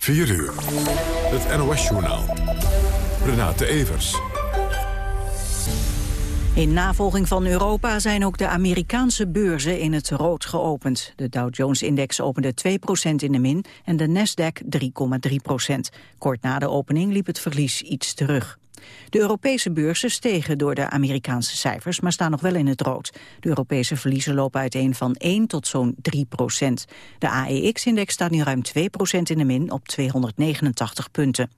4 uur. Het NOS-journaal. Renate Evers. In navolging van Europa zijn ook de Amerikaanse beurzen in het rood geopend. De Dow Jones-index opende 2% in de min en de Nasdaq 3,3% Kort na de opening liep het verlies iets terug. De Europese beurzen stegen door de Amerikaanse cijfers, maar staan nog wel in het rood. De Europese verliezen lopen uiteen van 1 tot zo'n 3 procent. De AEX-index staat nu ruim 2 procent in de min op 289 punten.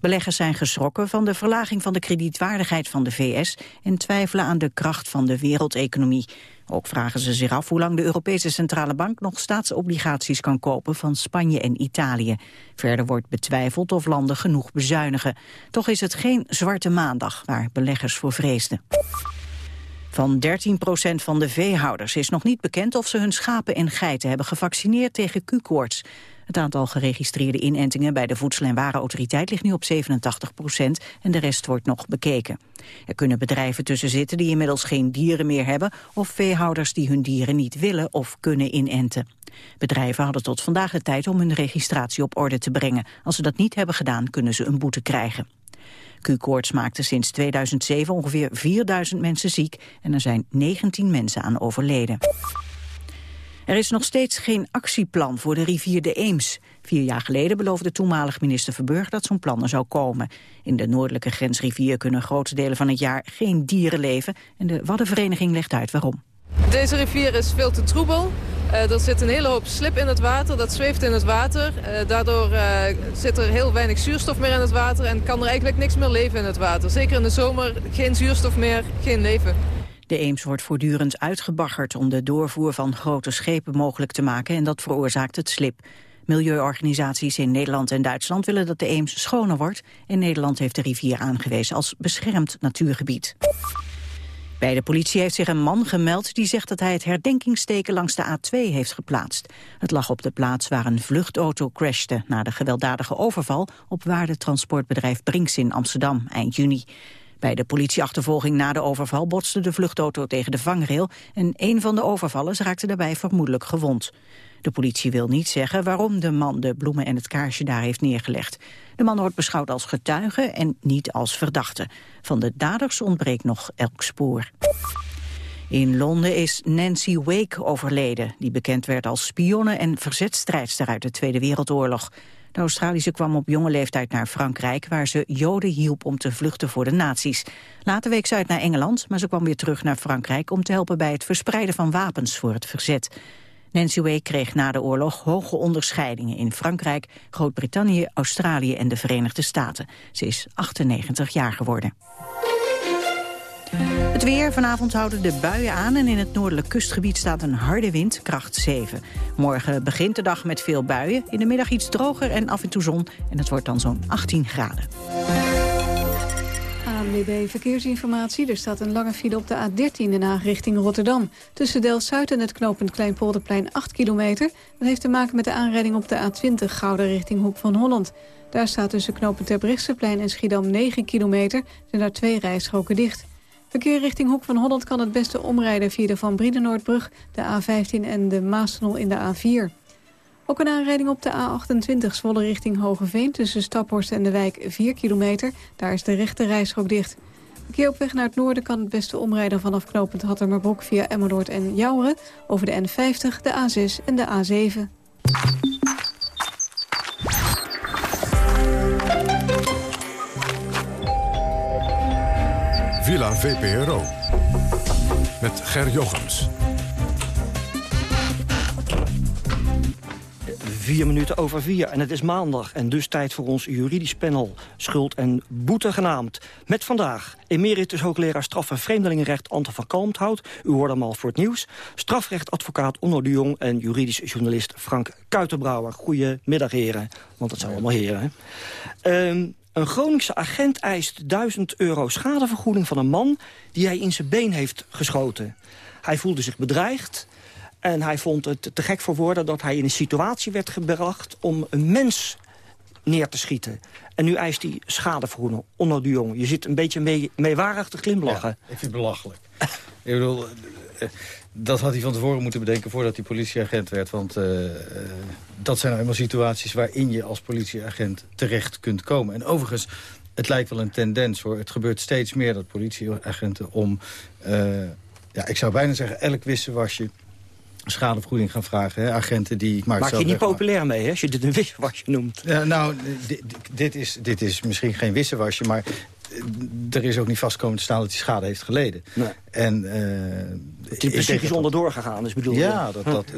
Beleggers zijn geschrokken van de verlaging van de kredietwaardigheid van de VS en twijfelen aan de kracht van de wereldeconomie. Ook vragen ze zich af hoe lang de Europese Centrale Bank nog staatsobligaties kan kopen van Spanje en Italië. Verder wordt betwijfeld of landen genoeg bezuinigen. Toch is het geen zwarte maandag waar beleggers voor vreesden. Van 13% van de veehouders is nog niet bekend of ze hun schapen en geiten hebben gevaccineerd tegen Q-koorts. Het aantal geregistreerde inentingen bij de Voedsel- en Warenautoriteit ligt nu op 87 procent en de rest wordt nog bekeken. Er kunnen bedrijven tussen zitten die inmiddels geen dieren meer hebben of veehouders die hun dieren niet willen of kunnen inenten. Bedrijven hadden tot vandaag de tijd om hun registratie op orde te brengen. Als ze dat niet hebben gedaan, kunnen ze een boete krijgen. Q-koorts maakte sinds 2007 ongeveer 4000 mensen ziek en er zijn 19 mensen aan overleden. Er is nog steeds geen actieplan voor de rivier de Eems. Vier jaar geleden beloofde toenmalig minister Verburg dat zo'n plan er zou komen. In de noordelijke grensrivier kunnen grote delen van het jaar geen dieren leven... en de Waddenvereniging legt uit waarom. Deze rivier is veel te troebel. Uh, er zit een hele hoop slip in het water, dat zweeft in het water. Uh, daardoor uh, zit er heel weinig zuurstof meer in het water... en kan er eigenlijk niks meer leven in het water. Zeker in de zomer, geen zuurstof meer, geen leven. De Eems wordt voortdurend uitgebaggerd om de doorvoer van grote schepen mogelijk te maken en dat veroorzaakt het slip. Milieuorganisaties in Nederland en Duitsland willen dat de Eems schoner wordt en Nederland heeft de rivier aangewezen als beschermd natuurgebied. Bij de politie heeft zich een man gemeld die zegt dat hij het herdenkingsteken langs de A2 heeft geplaatst. Het lag op de plaats waar een vluchtauto crashte na de gewelddadige overval op waardetransportbedrijf Brinks in Amsterdam eind juni. Bij de politieachtervolging na de overval botste de vluchtauto tegen de vangrail en een van de overvallers raakte daarbij vermoedelijk gewond. De politie wil niet zeggen waarom de man de bloemen en het kaarsje daar heeft neergelegd. De man wordt beschouwd als getuige en niet als verdachte. Van de daders ontbreekt nog elk spoor. In Londen is Nancy Wake overleden, die bekend werd als spionne en verzetstrijdster uit de Tweede Wereldoorlog. De Australische kwam op jonge leeftijd naar Frankrijk... waar ze Joden hielp om te vluchten voor de nazi's. Later week ze uit naar Engeland, maar ze kwam weer terug naar Frankrijk... om te helpen bij het verspreiden van wapens voor het verzet. Nancy Wake kreeg na de oorlog hoge onderscheidingen in Frankrijk, Groot-Brittannië, Australië en de Verenigde Staten. Ze is 98 jaar geworden. Het weer. Vanavond houden de buien aan en in het noordelijk kustgebied staat een harde wind, kracht 7. Morgen begint de dag met veel buien. In de middag iets droger en af en toe zon. En het wordt dan zo'n 18 graden. ANWB Verkeersinformatie. Er staat een lange file op de A13 in Haag richting Rotterdam. Tussen Delft-Zuid en het knooppunt Kleinpolderplein 8 kilometer. Dat heeft te maken met de aanrijding op de A20 Gouden richting Hoek van Holland. Daar staat tussen knooppunt Terbrechtseplein en Schiedam 9 kilometer. Zijn daar twee rijstroken dicht. Verkeer richting Hoek van Holland kan het beste omrijden via de Van Briedenoordbrug, de A15 en de Maastunnel in de A4. Ook een aanrijding op de A28 Zwolle richting Hogeveen tussen Staphorst en de wijk 4 kilometer. Daar is de rechte rijstrook dicht. Verkeer op weg naar het noorden kan het beste omrijden vanaf knooppunt Hattermerbroek via Emmerdoord en Jouweren over de N50, de A6 en de A7. Villa VPRO. Met Ger Jochems. Vier minuten over vier en het is maandag en dus tijd voor ons juridisch panel Schuld en Boete genaamd. Met vandaag emeritus hoogleraar straf- en vreemdelingenrecht Ante van Kalmthout. U hoorde hem al voor het nieuws. Strafrechtadvocaat Onno de Jong en juridisch journalist Frank Kuitenbrouwer. Goedemiddag heren, want het zijn allemaal heren. Een Groningse agent eist 1000 euro schadevergoeding van een man... die hij in zijn been heeft geschoten. Hij voelde zich bedreigd en hij vond het te gek voor woorden... dat hij in een situatie werd gebracht om een mens neer te schieten. En nu eist hij schadevergoeding. Onno de Jong, je zit een beetje mee, meewarig te glimlachen. ik vind het belachelijk. ik bedoel, eh, dat had hij van tevoren moeten bedenken voordat hij politieagent werd. Want uh, uh, dat zijn nou eenmaal situaties waarin je als politieagent terecht kunt komen. En overigens, het lijkt wel een tendens hoor. Het gebeurt steeds meer dat politieagenten om... Uh, ja, ik zou bijna zeggen, elk wisselwasje schadevergoeding gaan vragen. Hè? Agenten die... Maak, maak je niet populair mee, hè, als je dit een wisselwasje noemt. Ja, nou, dit, is, dit is misschien geen wisselwasje, maar er is ook niet vastkomen te staan dat hij schade heeft geleden. Nee. En, uh, het is psychisch onderdoor gegaan, dus bedoel Ja, dat, dat,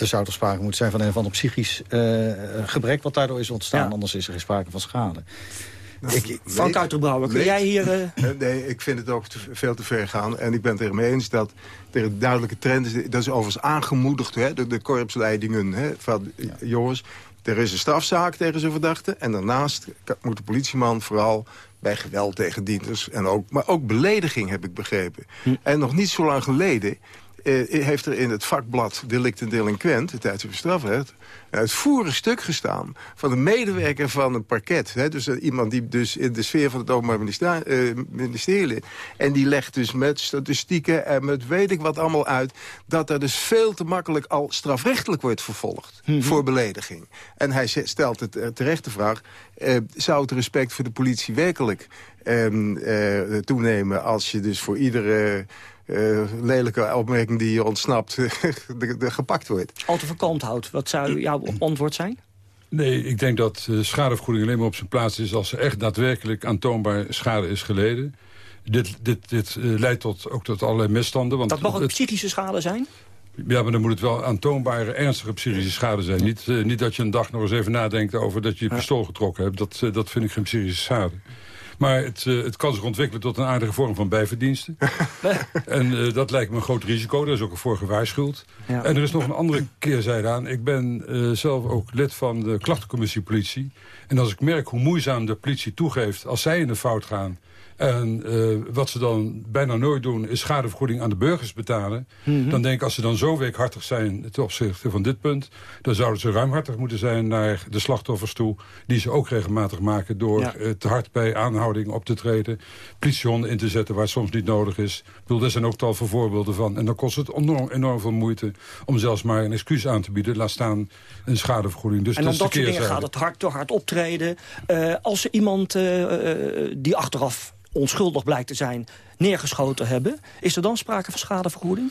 er zou toch sprake moeten zijn van een of ander psychisch uh, gebrek... wat daardoor is ontstaan, anders is er geen sprake van schade. Ik, Frank Uiterbrouwer, kun jij hier... Uh... Nee, ik vind het ook te, veel te ver gaan. En ik ben het er mee eens dat er een duidelijke trend is. Dat is overigens aangemoedigd hè, door de korpsleidingen hè, van jongens. Er is een strafzaak tegen zijn verdachte. En daarnaast moet de politieman vooral bij geweld tegen dieners. En ook, maar ook belediging, heb ik begrepen. Hm. En nog niet zo lang geleden uh, heeft er in het vakblad Delict en Delinquent, het tijdschrift strafrecht, een uitvoerig stuk gestaan van een medewerker van een parket. Hè, dus uh, iemand die dus in de sfeer van het Openbaar ministerie, uh, ministerie En die legt dus met statistieken en met weet ik wat allemaal uit... dat er dus veel te makkelijk al strafrechtelijk wordt vervolgd mm -hmm. voor belediging. En hij stelt het terecht de vraag... zou het respect voor de politie werkelijk ehm, toenemen... als je dus voor iedere uh, lelijke opmerking die je ontsnapt de, de, gepakt wordt. Alto van houdt, wat zou jouw antwoord zijn? Nee, ik denk dat uh, schadevergoeding alleen maar op zijn plaats is... als er echt daadwerkelijk aantoonbaar schade is geleden. Dit, dit, dit uh, leidt tot, ook tot allerlei misstanden. Want dat mag ook het, psychische schade zijn? Ja, maar dan moet het wel aantoonbare, ernstige psychische schade zijn. Niet, uh, niet dat je een dag nog eens even nadenkt over dat je je pistool getrokken hebt. Dat, dat vind ik geen psychische schade. Maar het, uh, het kan zich ontwikkelen tot een aardige vorm van bijverdiensten. en uh, dat lijkt me een groot risico. Daar is ook een voor gewaarschuwd. Ja. En er is nog een andere keerzijde aan. Ik ben uh, zelf ook lid van de klachtencommissie politie. En als ik merk hoe moeizaam de politie toegeeft... als zij in de fout gaan en uh, wat ze dan bijna nooit doen, is schadevergoeding aan de burgers betalen. Mm -hmm. Dan denk ik, als ze dan zo weekhartig zijn ten opzichte van dit punt... dan zouden ze ruimhartig moeten zijn naar de slachtoffers toe... die ze ook regelmatig maken door ja. uh, te hard bij aanhouding op te treden... politiehonden in te zetten waar het soms niet nodig is. Ik bedoel, daar zijn ook tal van voorbeelden van. En dan kost het enorm, enorm veel moeite om zelfs maar een excuus aan te bieden. Laat staan een schadevergoeding. Dus en om dat soort dingen gaat het hard, te hard optreden. Uh, als er iemand die achteraf onschuldig blijkt te zijn, neergeschoten hebben. Is er dan sprake van schadevergoeding?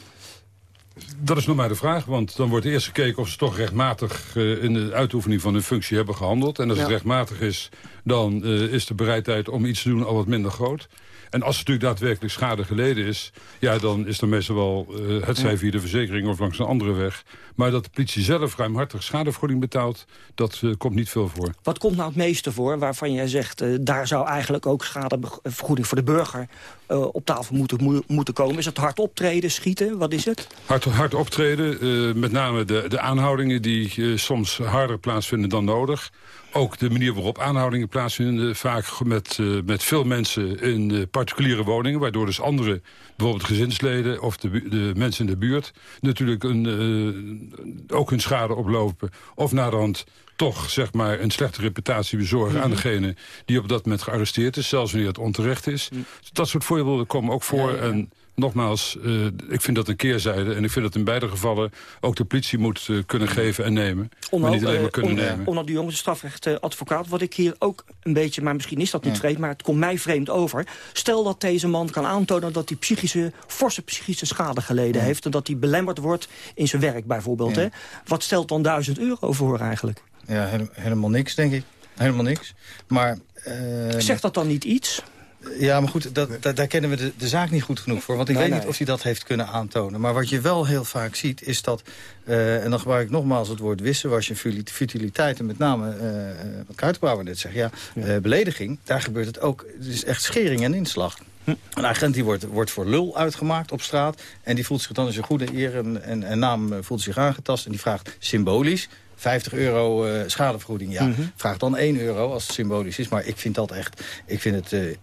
Dat is nog maar de vraag, want dan wordt eerst gekeken of ze toch rechtmatig uh, in de uitoefening van hun functie hebben gehandeld. En als ja. het rechtmatig is, dan uh, is de bereidheid om iets te doen al wat minder groot. En als er natuurlijk daadwerkelijk schade geleden is... ja, dan is er meestal wel uh, het zij via de verzekering of langs een andere weg. Maar dat de politie zelf ruimhartig schadevergoeding betaalt... dat uh, komt niet veel voor. Wat komt nou het meeste voor waarvan jij zegt... Uh, daar zou eigenlijk ook schadevergoeding voor de burger op tafel moeten, mo moeten komen? Is het hard optreden, schieten? Wat is het? Hard, hard optreden, met name de, de aanhoudingen... die soms harder plaatsvinden dan nodig ook de manier waarop aanhoudingen plaatsvinden... vaak met, uh, met veel mensen in uh, particuliere woningen... waardoor dus andere, bijvoorbeeld gezinsleden of de, de mensen in de buurt... natuurlijk een, uh, ook hun schade oplopen. Of naderhand toch zeg maar, een slechte reputatie bezorgen mm -hmm. aan mhm. degene... die op dat moment gearresteerd is, zelfs wanneer het onterecht is. Mm. Dat soort voorbeelden komen ook voor... Ja, ja. En, nogmaals, uh, ik vind dat een keerzijde. En ik vind dat in beide gevallen ook de politie moet uh, kunnen geven en nemen. Onno, maar niet alleen maar kunnen uh, nemen. Onder de jongens strafrechtadvocaat, wat ik hier ook een beetje... maar misschien is dat niet ja. vreemd, maar het komt mij vreemd over. Stel dat deze man kan aantonen dat hij psychische, forse psychische schade geleden ja. heeft... en dat hij belemmerd wordt in zijn werk bijvoorbeeld. Ja. Hè? Wat stelt dan duizend euro voor eigenlijk? Ja, he helemaal niks, denk ik. Helemaal niks. Maar... Zegt dat dan niet iets? Ja, maar goed, dat, dat, daar kennen we de, de, zaak niet goed genoeg voor. Want ik nee, weet nee. niet of hij dat heeft kunnen aantonen. Maar wat je wel heel vaak ziet, is dat... Uh, en dan gebruik ik nogmaals het woord wisselwasje en futiliteit... en met name, uh, wat Kuitenbrouwer net zegt, ja, ja. Uh, belediging. Daar gebeurt het ook. Het is echt schering en inslag. Hm. Een agent die wordt, wordt voor lul uitgemaakt op straat... en die voelt zich dan in zijn goede eer en, en, en naam voelt zich aangetast... en die vraagt symbolisch 50 euro uh, schadevergoeding. Ja, mm -hmm. vraag dan 1 euro als het symbolisch is. Maar ik vind dat echt, ik vind het uh,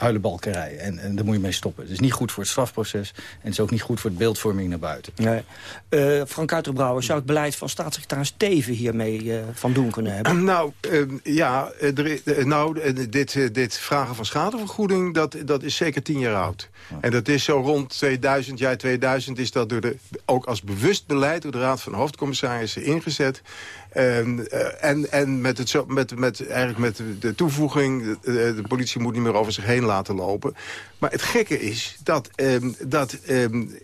huilenbalkerij. En, en daar moet je mee stoppen. Het is niet goed voor het strafproces. En het is ook niet goed voor het beeldvorming naar buiten. Nee. Uh, Frank Uiterbrouwer, zou het beleid van staatssecretaris Teven hiermee uh, van doen kunnen hebben? Nou, uh, ja, er, nou dit, dit vragen van schadevergoeding, dat, dat is zeker tien jaar oud. En dat is zo rond 2000, jaar 2000 is dat door de, ook als bewust beleid door de Raad van Hoofdcommissarissen ingezet. En, en, en met, het zo, met, met, eigenlijk met de toevoeging, de, de, politie moet niet meer over zich heen laten lopen. Maar het gekke is dat, um, dat um,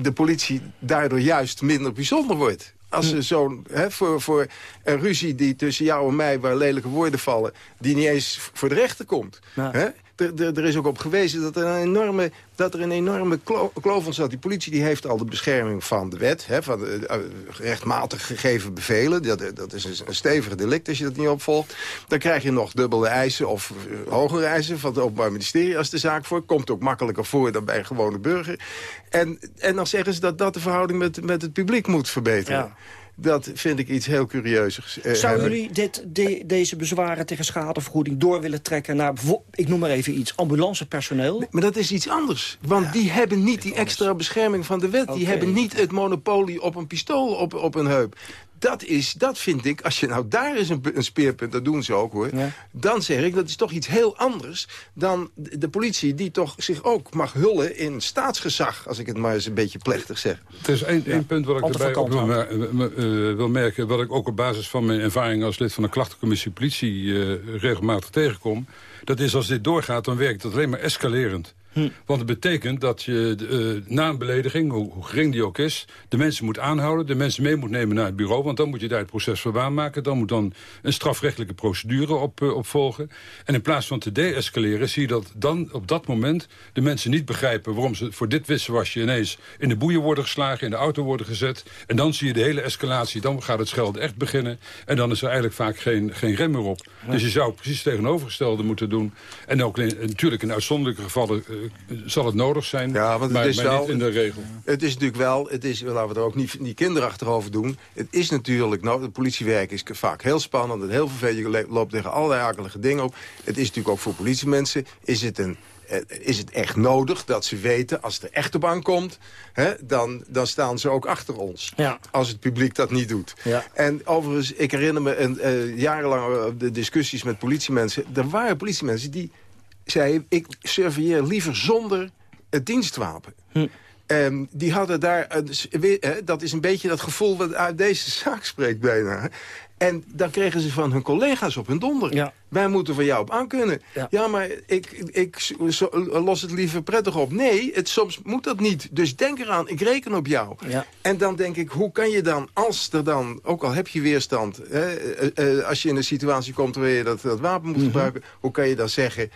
de politie daardoor juist minder bijzonder wordt. Als ze zo'n, voor, voor een ruzie die tussen jou en mij, waar lelijke woorden vallen, die niet eens voor de rechter komt. Ja er is ook op gewezen dat er een enorme, dat er een enorme kloof ontstaat. Die politie die heeft al de bescherming van de wet. Hè, van de, uh, rechtmatig gegeven bevelen. Dat, dat is een, stevige delict als je dat niet opvolgt. Dan krijg je nog dubbele eisen of uh, hogere eisen van het Openbaar Ministerie als de zaak voor. Komt ook makkelijker voor dan bij een gewone burger. En, en dan zeggen ze dat dat de verhouding met, met het publiek moet verbeteren. Ja. Dat vind ik iets heel curieus. Uh, Zouden jullie dit, de, deze bezwaren tegen schadevergoeding door willen trekken naar, ik noem maar even iets, ambulancepersoneel? Nee, maar dat is iets anders. Want ja, die hebben niet die extra bescherming van de wet. Okay. Die hebben niet het monopolie op een pistool op, op een heup dat, is, dat vind ik, als je nou daar is een, een speerpunt, dat doen ze ook hoor... Ja. dan zeg ik, dat is toch iets heel anders dan de, politie... die toch zich ook mag hullen in staatsgezag, als ik het maar eens een beetje plechtig zeg. Er is één, één punt wat ik erbij ook wil, uh, wil, merken... wat ik ook op basis van mijn ervaring als lid van de klachtencommissie politie... Uh, regelmatig tegenkom. Dat is als dit doorgaat, dan werkt het alleen maar escalerend. Hm. Want het betekent dat je uh, na een belediging, hoe, hoe, gering die ook is... de mensen moet aanhouden, de mensen mee moet nemen naar het bureau... want dan moet je daar het proces verbaan maken. Dan moet dan een strafrechtelijke procedure op, uh, op volgen. En in plaats van te deescaleren zie je dat dan op dat moment... de mensen niet begrijpen waarom ze voor dit wisselwasje ineens... in de boeien worden geslagen, in de auto worden gezet. En dan zie je de hele escalatie, dan gaat het schelden echt beginnen. En dan is er eigenlijk vaak geen, geen rem meer op. Dus je zou precies het tegenovergestelde moeten doen. En ook in, natuurlijk in uitzonderlijke gevallen... Uh, zal het nodig zijn, ja, want het maar, is maar wel, niet in de regel. Het is natuurlijk wel, het is, laten we er ook niet, niet kinderachtig over doen. Het is natuurlijk, nou, het politiewerk is vaak heel spannend en heel vervelend. Je loopt tegen allerlei akelige dingen op. Het is natuurlijk ook voor politiemensen, is het een eh, is het echt nodig dat ze weten... als de echte bank komt, hè, dan, dan staan ze ook achter ons. Ja. Als het publiek dat niet doet. Ja. En overigens, ik herinner me een, uh, jarenlang de discussies met politiemensen. Er waren politiemensen die zei... ik surveilleer liever zonder het dienstwapen. Hm. Um, die hadden daar, dat is een beetje dat gevoel wat uit deze zaak spreekt bijna. En dan kregen ze van hun collega's op hun donder. Ja. Wij moeten van jou op aankunnen. Ja, ja maar ik, ik los het liever prettig op. Nee, het, soms moet dat niet. Dus denk eraan, ik reken op jou. Ja. En dan denk ik, hoe kan je dan, als er dan, ook al heb je weerstand... Hè, uh, uh, als je in een situatie komt waar je dat, dat wapen moet mm -hmm. gebruiken... hoe kan je dan zeggen...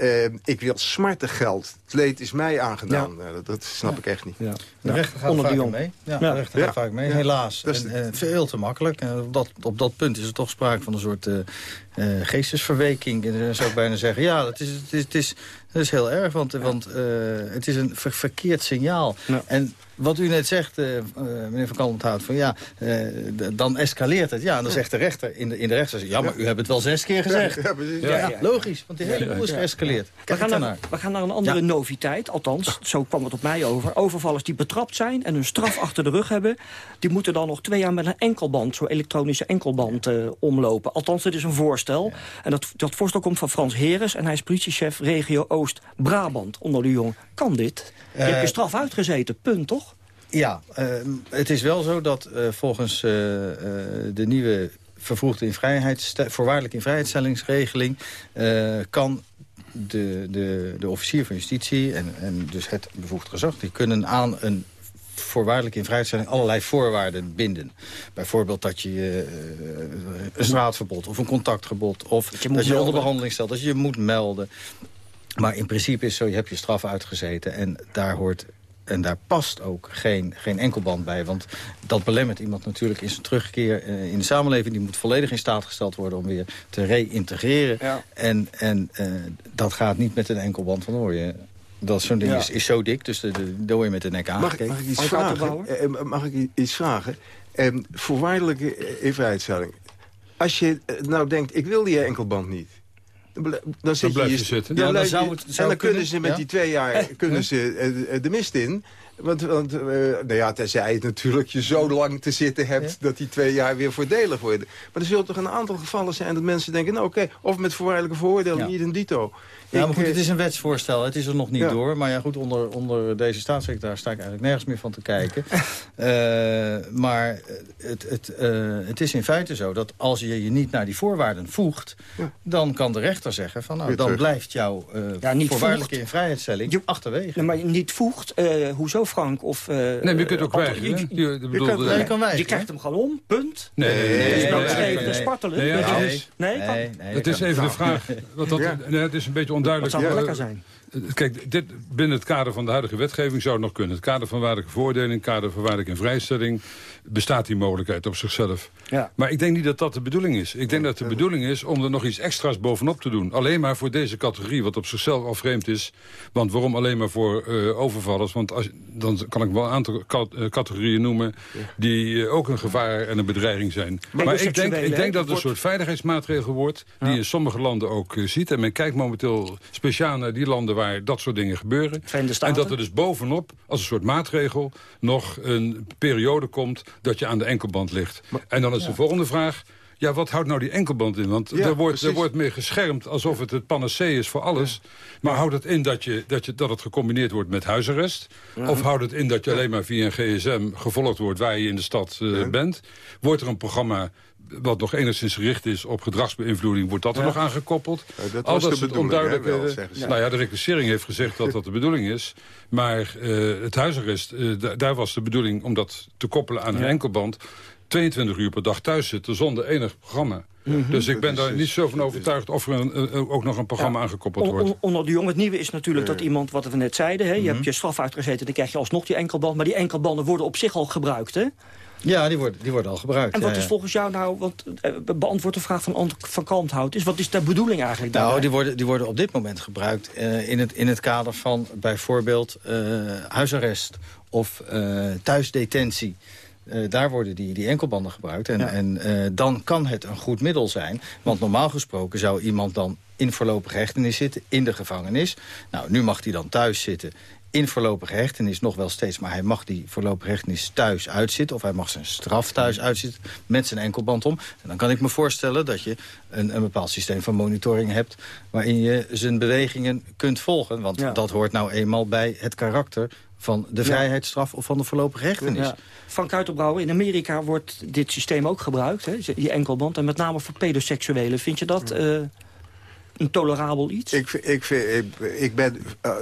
Uh, ik wil geld. Het leed is mij aangedaan. Ja. dat, dat, snap ja. ik echt niet. Ja. De rechter gaat Onder vaak mee. Ja, de rechter gaat vaak mee, helaas. En, uh, veel te makkelijk. En op, dat, op dat punt is er toch sprake van een soort uh, geestesverweking. En zou ik bijna zeggen, ja, het is, het is, het is, het is heel erg. Want, want het is een ver verkeerd signaal. En wat u net zegt, uh, meneer Van Kalmthout, van ja, dan escaleert het. Ja, en dan zegt de rechter in de, in de rechter, ja, maar u hebt het wel zes keer gezegd. Ja, logisch, want die hele boel is geëscaleerd. We gaan, naar, we gaan naar een andere noviteit, althans, zo kwam het op mij over. Overvallers die betrapt zijn en hun straf achter de rug hebben... die moeten dan nog twee jaar met een enkelband, zo'n elektronische enkelband, omlopen. Althans, dit is een voorstel. En dat, dat voorstel komt van Frans Heres en hij is politiechef regio Oost-Brabant onder de jong. Kan dit? Je hebt je straf uitgezeten, punt, toch? Ja, uh, het is wel zo dat uh, volgens uh, de nieuwe vervroegde in voorwaardelijke invrijheidstellingsregeling... kan de, de, de officier van justitie en, en dus het bevoegd gezag... die kunnen aan een voorwaardelijke invrijheidstelling allerlei voorwaarden binden. Bijvoorbeeld dat je uh, een straatverbod of een contactgebod... of dat je, dat je onder behandeling stelt, dat je je moet melden. Maar in principe is zo, je hebt je straf uitgezeten... en daar hoort en daar past ook geen, geen enkelband bij. Want dat belemmert iemand natuurlijk in zijn terugkeer uh, in de samenleving. Die moet volledig in staat gesteld worden om weer te reïntegreren. Ja. En, en uh, dat gaat niet met een enkelband van hoor je. Dat zo'n ding ja. is, is zo dik, dus daar doe je met de nek aan. Mag, mag ik iets vragen? Uh, mag ik iets vragen? Um, voorwaardelijke invrijheidstelling. Als je nou denkt, ik wil die enkelband niet dan, zit blijf je, je zitten. Dan Ja, dan blijf je- zou het- en dan kunnen kunnen, ze met ja. die twee jaar kunnen ze, eh, de mist in. Want, want eh, nou ja, tenzij het natuurlijk je zo lang te zitten hebt... dat die twee jaar weer voordelig worden. Maar er zullen toch een aantal gevallen zijn dat mensen denken... nou oké, of met voorwaardelijke veroordeling, Ja. idem dito. Ja, maar goed, eh, het is een wetsvoorstel. Het is er nog niet Ja. door. Maar ja, goed, onder, onder deze staatssecretaris sta ik eigenlijk nergens meer van te kijken. Eh, maar het, het, eh, het is in feite zo dat als je je niet naar die voorwaarden voegt... Ja. dan kan de rechter zeggen van nou, dan blijft jouw eh Ja, niet voorwaardelijke voegt. invrijheidstelling Je- achterwege. Nee, maar je niet voegt, eh, hoezo Frank? Of, eh, Nee, maar je kunt ook eh, weigeren. hè? je- Je, bedoel, eh, Nee, je Je krijgt hem gewoon om, punt. Nee, nee, Nee, nee, Het is nee, nee, nee, nee. spartelen. Nee, Nee, dat kan- is- nee, Nee, nee, Het dat is kan. even de vraag. Want dat, Ja. nee, het is een beetje Dat onduidelijk. zou wel eh, lekker zijn. Kijk, dit, binnen het kader van de huidige wetgeving zou het nog kunnen. Het kader van waarlijke voordelen, het kader van waarlijke vrijstelling... bestaat die mogelijkheid op zichzelf. Ja. Maar ik denk niet dat dat de bedoeling is. Ik denk dat de bedoeling is om er nog iets extra's bovenop te doen. Alleen maar voor deze categorie, wat op zichzelf al vreemd is. Want waarom alleen maar voor eh, overvallers? Want als, dan kan ik wel een aantal cat- eh, categorieën noemen... die eh, ook een gevaar en een bedreiging zijn. Maar ik denk, ik denk dat het een soort veiligheidsmaatregel wordt... die je in sommige landen ook ziet. En men kijkt momenteel speciaal naar die landen waar dat soort dingen gebeuren. En dat er dus bovenop, als een soort maatregel... nog een periode komt dat je aan de enkelband ligt. En dan is de volgende vraag... Ja, wat houdt nou die enkelband in? Want Ja, er, wordt, er precies. wordt mee geschermd alsof het het panacee is voor alles. Maar houdt het in dat, je, dat, je, dat het gecombineerd wordt met huisarrest? Of houdt het in dat je alleen maar via een gsm gevolgd wordt... waar je in de stad eh, bent? Wordt er een programma wat nog enigszins gericht is op gedragsbeïnvloeding... wordt dat er nog aangekoppeld? Ja, dat Al was dat hè, onduidelijkheden. wel. Nou ja, de reclassering heeft gezegd dat dat de bedoeling is. Maar eh, het huisarrest, eh, da- daar was de bedoeling om dat te koppelen aan een enkelband... 22 uur per dag thuis zitten zonder enig programma. Dus ik ben daar dus- niet zo van overtuigd of er een, eh, ook nog een programma Ja. aangekoppeld wordt. on- onder de jong. Het nieuwe is natuurlijk dat iemand, wat we net zeiden... Hè, je Mhm. hebt je straf uitgezeten, dan krijg je alsnog die enkelband. Maar die enkelbanden worden op zich al gebruikt, hè? Ja, die worden, die worden al gebruikt. En wat ja, is volgens jou nou, want eh, beantwoord de vraag van Ant van Kalmthout... is wat is de bedoeling eigenlijk Nou, daarbij? die worden, die worden op dit moment gebruikt eh, in, het, in het kader van bijvoorbeeld eh, huisarrest of thuisdetentie. Daar worden die, die enkelbanden gebruikt. En, Ja. en dan kan het een goed middel zijn. Want normaal gesproken zou iemand dan in voorlopige hechtenis zitten... in de gevangenis. Nou, nu mag hij dan thuis zitten in voorlopige hechtenis nog wel steeds... maar hij mag die voorlopige hechtenis thuis uitzitten... of hij mag zijn straf thuis uitzitten met zijn enkelband om. En dan kan ik me voorstellen dat je een, een bepaald systeem van monitoring hebt... waarin je zijn bewegingen kunt volgen. Want Ja. dat hoort nou eenmaal bij het karakter van de vrijheidsstraf... of van de voorlopige hechtenis. Ja. Van Kuitenbrouwer, in Amerika wordt dit systeem ook gebruikt, hè? die enkelband. En met name voor pedoseksuelen. Vind je dat eh, een tolerabel iets? Ik, ik, ik, ik ben eh,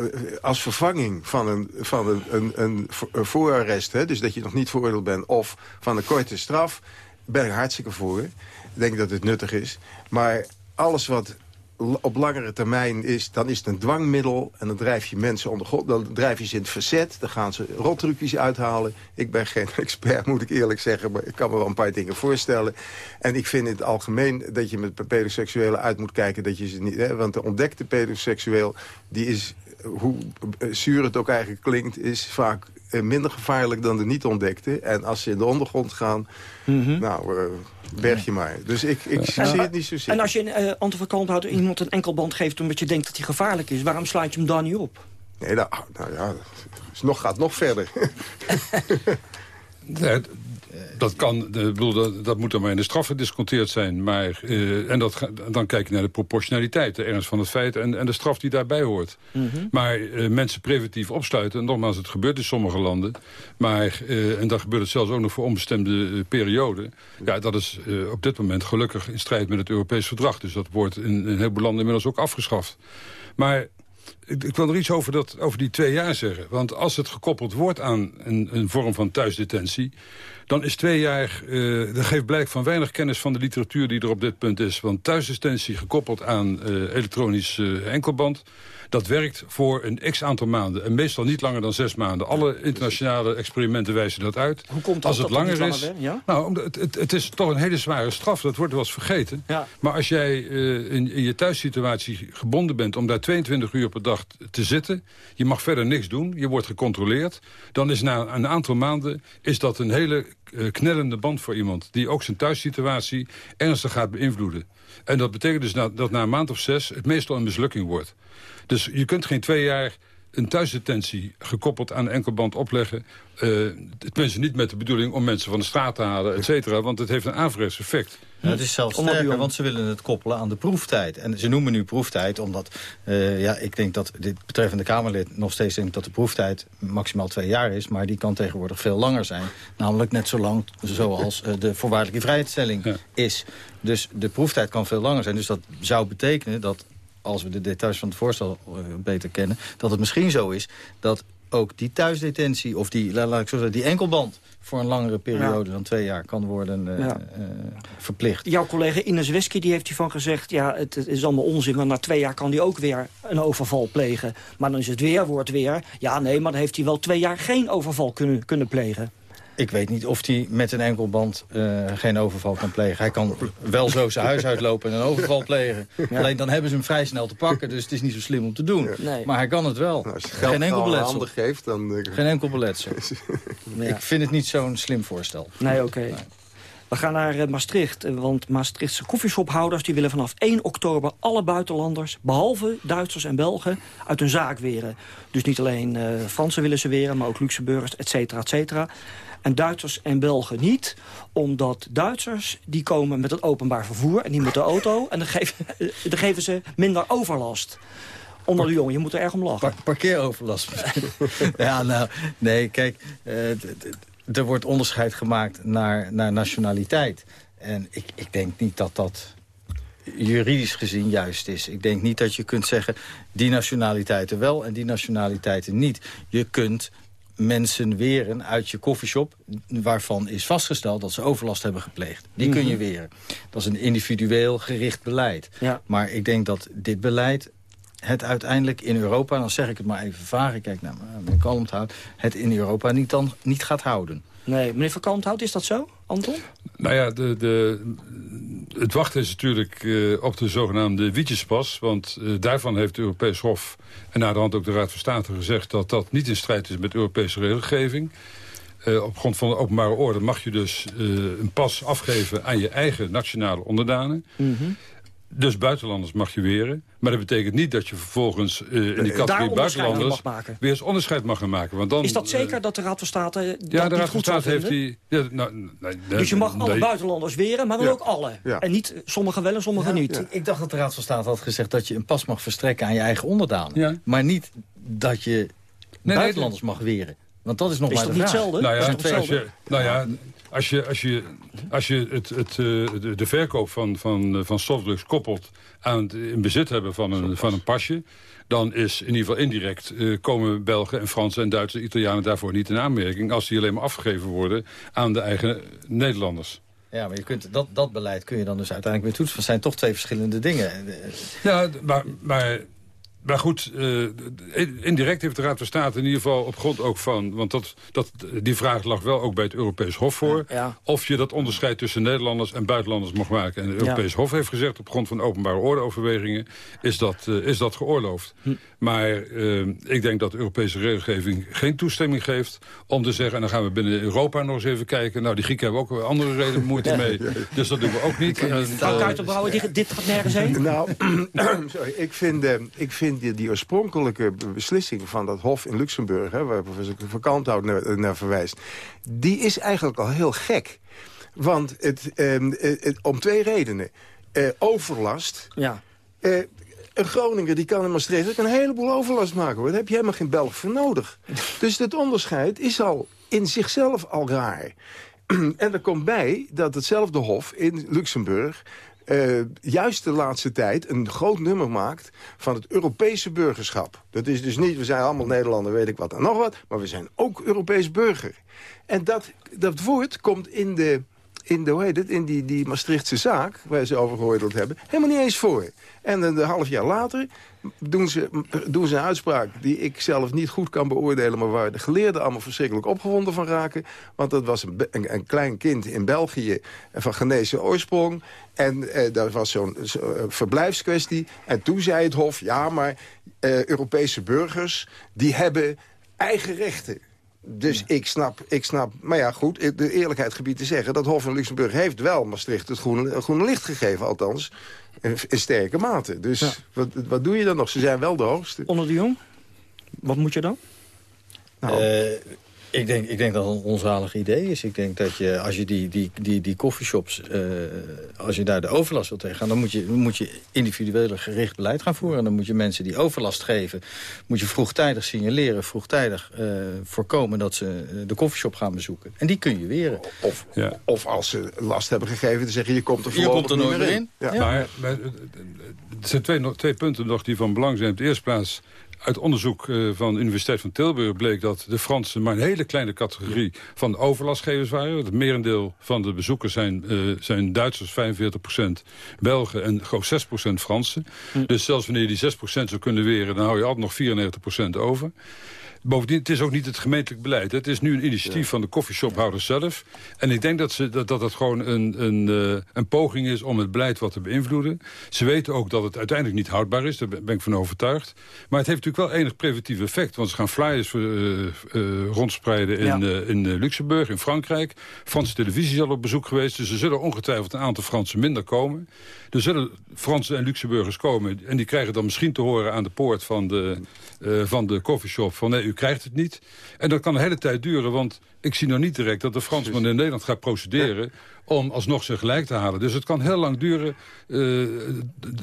als vervanging van een, van een, een, een vo- een voorarrest... Hè, dus dat je nog niet veroordeeld bent, of van een korte straf... ben ik hartstikke voor. Ik denk dat het nuttig is. Maar alles wat op langere termijn is, dan is het een dwangmiddel... en dan drijf je mensen onder god, dan drijf je ze in het verzet... dan gaan ze rottrucjes uithalen. Ik ben geen expert, moet ik eerlijk zeggen... maar ik kan me wel een paar dingen voorstellen. En ik vind in het algemeen dat je met pedoseksuelen uit moet kijken... Dat je ze niet, hè, want de ontdekte pedoseksueel, die is, hoe eh, zuur het ook eigenlijk klinkt... is vaak eh, minder gevaarlijk dan de niet ontdekte. En als ze in de ondergrond gaan, nou, eh, berg je maar. Dus ik, ik zie het niet zo zitten. En als je uh, Anton van Kalmthout iemand een enkelband geeft... omdat je denkt dat hij gevaarlijk is, waarom sluit je hem dan niet op? Nee, nou, nou ja, het nog, gaat nog verder. Dat kan, ik bedoel, dat, dat moet dan maar in de straf gedisconteerd zijn. Maar, eh, en dat, dan kijk je naar de proportionaliteit, de ernst van het feit... en, en de straf die daarbij hoort. Maar eh, mensen preventief opsluiten, en nogmaals, het gebeurt in sommige landen... maar, eh, en dan gebeurt het zelfs ook nog voor onbestemde eh, perioden... ja, dat is eh, op dit moment gelukkig in strijd met het Europees Verdrag. Dus dat wordt in, in een heleboel landen inmiddels ook afgeschaft. Maar ik, wil er iets over, dat, over die twee jaar zeggen. Want als het gekoppeld wordt aan een, een vorm van thuisdetentie... dan is twee jaar... eh, dat geeft blijk van weinig kennis van de literatuur die er op dit punt is. Want thuisdetentie gekoppeld aan eh, elektronisch eh, enkelband... dat werkt voor een x-aantal maanden. En meestal niet langer dan zes maanden. Alle internationale experimenten wijzen dat uit. Hoe komt dat Als het dat langer is... langer werkt? Ja? Nou, het, het, het is toch een hele zware straf. Dat wordt wel eens vergeten. Ja. Maar als jij eh, in, in je thuissituatie gebonden bent... om daar 22 uur per dag te zitten. Je mag verder niks doen. Je wordt gecontroleerd. Dan is na een aantal maanden is dat een hele uh, knellende band voor iemand... die ook zijn thuissituatie ernstig gaat beïnvloeden. En dat betekent dus dat, dat na een maand of zes het meestal een mislukking wordt. Dus je kunt geen twee jaar een thuisdetentie gekoppeld aan de enkelband opleggen. Uh, tenminste niet met de bedoeling om mensen van de straat te halen, et cetera. Want het heeft een averechts effect. Ja, het is zelfs sterker, want ze willen het koppelen aan de proeftijd. En ze noemen nu proeftijd, omdat uh, ja, ik denk dat dit betreffende Kamerlid nog steeds denkt dat de proeftijd maximaal twee jaar is. Maar die kan tegenwoordig veel langer zijn. Namelijk net zo lang zoals uh, de voorwaardelijke vrijheidstelling ja. is. Dus de proeftijd kan veel langer zijn. Dus dat zou betekenen dat als we de details van het voorstel uh, beter kennen... dat het misschien zo is dat ook die thuisdetentie... of die, laat ik zo zeggen, die enkelband voor een langere periode ja. dan twee jaar kan worden uh, ja. uh, verplicht. Jouw collega Ines Wesky die heeft hiervan gezegd... ja, het, het, is allemaal onzin, maar na twee jaar kan hij ook weer een overval plegen. Maar dan is het weer, wordt weer... ja, nee, maar dan heeft hij wel twee jaar geen overval kunnen, kunnen plegen. Ik weet niet of hij met een enkelband uh, geen overval kan plegen. Hij kan wel zo zijn huis uitlopen en een overval plegen. Ja. Alleen dan hebben ze hem vrij snel te pakken. Dus het is niet zo slim om te doen. Nee. Maar hij kan het wel. Nou, als je geen enkel beletsel. Geeft, dan, uh... Geen enkel beletsel. ja. Ik vind het niet zo'n slim voorstel. Nee, oké. Okay. Nee. We gaan naar uh, Maastricht, want Maastrichtse koffieshophouders... die willen vanaf 1 oktober alle buitenlanders, behalve Duitsers en Belgen... uit hun zaak weren. Dus niet alleen uh, Fransen willen ze weren, maar ook Luxemburgers, et cetera, et cetera. En Duitsers en Belgen niet. Omdat Duitsers, die komen met het openbaar vervoer en die met de auto. En dan geven, dan geven ze minder overlast. Onder de jongen, je moet er erg om lachen. Pa parkeeroverlast ja, nou, nee, kijk, er wordt onderscheid gemaakt naar, naar nationaliteit. En ik, ik denk niet dat dat juridisch gezien juist is. Ik denk niet dat je kunt zeggen, die nationaliteiten wel en die nationaliteiten niet. Je kunt mensen weren uit je koffieshop... waarvan is vastgesteld dat ze overlast hebben gepleegd. Die -hmm. kun je weren. Dat is een individueel gericht beleid. Ja. Maar ik denk dat dit beleid het uiteindelijk in Europa... dan zeg ik het maar even vaag, ik kijk naar mijn kalmthout... het in Europa niet, dan, niet gaat houden. Nee, meneer Van Kalmthout, is dat zo, Anton? Nou ja, de, de, het wachten is natuurlijk uh, op de zogenaamde wietjespas. Want uh, daarvan heeft het Europees Hof en na de hand ook de Raad van State gezegd... dat dat niet in strijd is met Europese regelgeving. Uh, op grond van de openbare orde mag je dus een pas afgeven aan je eigen nationale onderdanen. Mm -hmm. Dus buitenlanders mag je weren. Maar dat betekent niet dat je vervolgens uh, in die categorie buitenlanders... weer eens onderscheid mag gaan maken. Want dan, is dat zeker uh, dat de Raad van State dat Ja, de Raad van State heeft die... Ja, nou, nee, nee, dus je mag alle buitenlanders weren, maar wel ja. ook alle. Ja. En niet sommigen wel en sommigen ja, niet. Ik dacht dat de Raad van State had gezegd dat je een pas mag verstrekken aan je eigen onderdanen. Maar niet dat je buitenlanders mag weren. Want dat is nog is maar toch de niet vraag. hetzelfde? Nou ja, als je, nou ja, als je, als je, als je het, het, de, de verkoop van, van, van softdrugs koppelt aan het in bezit hebben van een, van een pasje... dan is in ieder geval indirect uh, komen Belgen en Fransen en Duitse Italianen daarvoor niet in aanmerking... als die alleen maar afgegeven worden aan de eigen Nederlanders. Ja, maar je kunt, dat, dat beleid kun je dan dus uiteindelijk weer toetsen. Het zijn toch twee verschillende dingen. Ja, maar... maar maar goed, uh, indirect heeft de Raad van State in ieder geval op grond ook van... want dat, dat, die vraag lag wel ook bij het Europees Hof voor... Ja. of je dat onderscheid tussen Nederlanders en buitenlanders mag maken. En het Europees ja. Hof heeft gezegd op grond van openbare ordeoverwegingen... is dat, uh, is dat geoorloofd. Hm. Maar uh, ik denk dat de Europese regelgeving geen toestemming geeft... om te zeggen, en dan gaan we binnen Europa nog eens even kijken... nou, die Grieken hebben ook andere redenen moeite mee. Dus dat doen we ook niet. Mevrouw Kuitenbrouwer, dit, dit gaat nergens heen? Nou, sorry, ik vind... ik vind die, die, oorspronkelijke beslissing van dat hof in Luxemburg... Hè, waar professor Van Kalmthout naar, naar verwijst... die is eigenlijk al heel gek. Want het, um, het, om twee redenen. Uh, overlast... Ja. Uh, een Groninger die kan in Maastricht ook een heleboel overlast maken. Hoor. Daar heb je helemaal geen Belg voor nodig. dus het onderscheid is al in zichzelf al raar. en er komt bij dat hetzelfde hof in Luxemburg... Uh, juist de laatste tijd een groot nummer maakt van het Europese burgerschap. Dat is dus niet, we zijn allemaal Nederlander, weet ik wat en nog wat... maar we zijn ook Europees burger. En dat, dat woord komt in de in, de, hoe heet het, in die, die Maastrichtse zaak... waar ze over geoordeeld hebben, helemaal niet eens voor. En een half jaar later doen ze, doen ze een uitspraak die ik zelf niet goed kan beoordelen... maar waar de geleerden allemaal verschrikkelijk opgewonden van raken. Want dat was een, een, klein kind in België van Geneesche oorsprong. En eh, dat was zo'n zo, uh, verblijfskwestie. En toen zei het Hof, ja, maar uh, Europese burgers... die hebben eigen rechten. Dus ik, snap, ik snap, maar ja goed, de eerlijkheid gebied te zeggen... dat Hof van Luxemburg heeft wel Maastricht het groene, groene licht gegeven, althans. In, in sterke mate. Dus wat, wat doe je dan nog? Ze zijn wel de hoogste. Onder de Jong, wat moet je dan? Nou, uh, ik denk, ik denk dat het een onzalig idee is. Ik denk dat je, als je die, die, die, die coffeeshops, uh, als je daar de overlast wil tegengaan... dan moet je, moet je individueel gericht beleid gaan voeren. En dan moet je mensen die overlast geven... moet je vroegtijdig signaleren, vroegtijdig uh, voorkomen... dat ze de coffeeshop gaan bezoeken. En die kun je weren. Of, ja. of als ze last hebben gegeven, dan zeggen je komt er Je komt er nooit meer in. in. Ja. Maar, maar, er zijn twee, twee punten nog die van belang zijn. Op de eerste plaats uit onderzoek uh, van de Universiteit van Tilburg bleek dat de Fransen maar een hele kleine categorie van overlastgevers waren. Het merendeel van de bezoekers zijn, uh, zijn Duitsers, 45% Belgen en gewoon 6% Fransen. Hm. Dus zelfs wanneer je die 6% zou kunnen weren, dan hou je altijd nog 94% over. Bovendien, het is ook niet het gemeentelijk beleid. Het is nu een initiatief van de koffieshophouders zelf. En ik denk dat, ze, dat, dat het gewoon een, een, uh, een poging is om het beleid wat te beïnvloeden. Ze weten ook dat het uiteindelijk niet houdbaar is. Daar ben ik van overtuigd. Maar het heeft natuurlijk wel enig preventief effect. Want ze gaan flyers uh, uh, rondspreiden in, ja. in Luxemburg, in Frankrijk. Franse televisie is al op bezoek geweest. Dus er zullen ongetwijfeld een aantal Fransen minder komen. Er zullen Fransen en Luxemburgers komen. En die krijgen dan misschien te horen aan de poort van de, van de coffeeshop... van nee, u krijgt het niet. En dat kan een hele tijd duren, want ik zie nog niet direct... dat de Fransman in Nederland gaat procederen om alsnog zijn gelijk te halen. Dus het kan heel lang duren uh,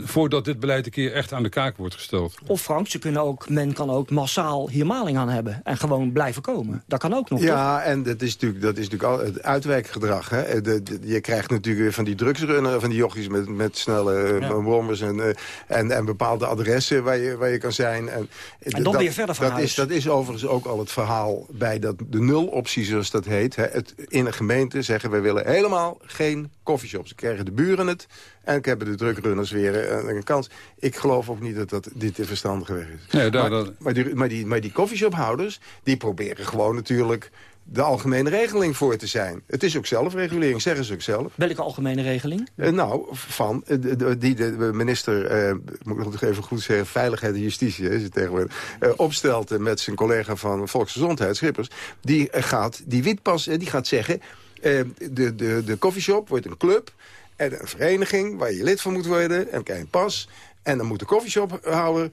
voordat dit beleid een keer echt aan de kaak wordt gesteld. Of Frank, ze kunnen ook, men kan ook massaal hier maling aan hebben en gewoon blijven komen. Dat kan ook nog, Ja, en dat is natuurlijk, dat is natuurlijk al het uitwijkgedrag. Hè? De, de, je krijgt natuurlijk weer van die drugsrunner, van die jochies met, met snelle ja. bombers en, uh, en, en bepaalde adressen waar je, waar je kan zijn. En, en dan dat, weer verder van dat is, dat is overigens ook al het verhaal bij dat, de nuloptie, zoals dat heet. Hè? Het, in een gemeente zeggen, wij willen helemaal geen coffeeshops. Dan krijgen de buren het en ik heb de drukrunners weer een, een, kans. Ik geloof ook niet dat, dat dit de verstandige weg is. Nee, daar, maar, maar, die, maar, die, maar die coffeeshophouders, die proberen gewoon natuurlijk de algemene regeling voor te zijn. Het is ook zelfregulering, zeggen ze ook zelf. Welke algemene regeling? Uh, nou, van uh, de, die de minister, uh, moet ik nog even goed zeggen... Veiligheid en Justitie is het tegenwoordig... opstelt met zijn collega van Volksgezondheid, Schippers... die, gaat, die witpas, die gaat zeggen... de, de, de coffeeshop wordt een club en een vereniging waar je lid van moet worden... en dan krijg je een pas. En dan moet de coffeeshophouder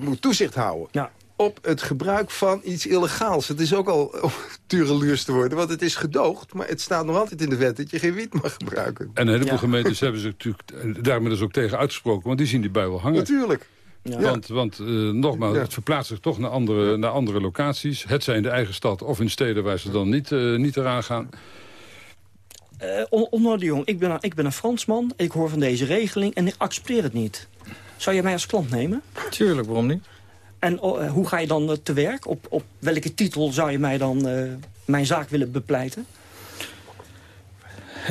moet toezicht houden. Ja op het gebruik van iets illegaals. Het is ook al tureluurs te worden, want het is gedoogd... maar het staat nog altijd in de wet dat je geen wiet mag gebruiken. En een heleboel ja. gemeentes hebben ze natuurlijk daarmee dus ook tegen uitgesproken... want die zien die bij wel hangen. Natuurlijk. Ja. Want, want uh, nogmaals, ja. het verplaatst zich toch naar andere, naar andere locaties. Het zijn in de eigen stad of in steden waar ze dan niet, uh, niet eraan gaan. Uh, onder de jong, ik ben, ik ben een Fransman, ik hoor van deze regeling en ik accepteer het niet. Zou je mij als klant nemen? Tuurlijk, waarom niet? En uh, hoe ga je dan uh, te werk? Op, op welke titel zou je mij dan uh, mijn zaak willen bepleiten?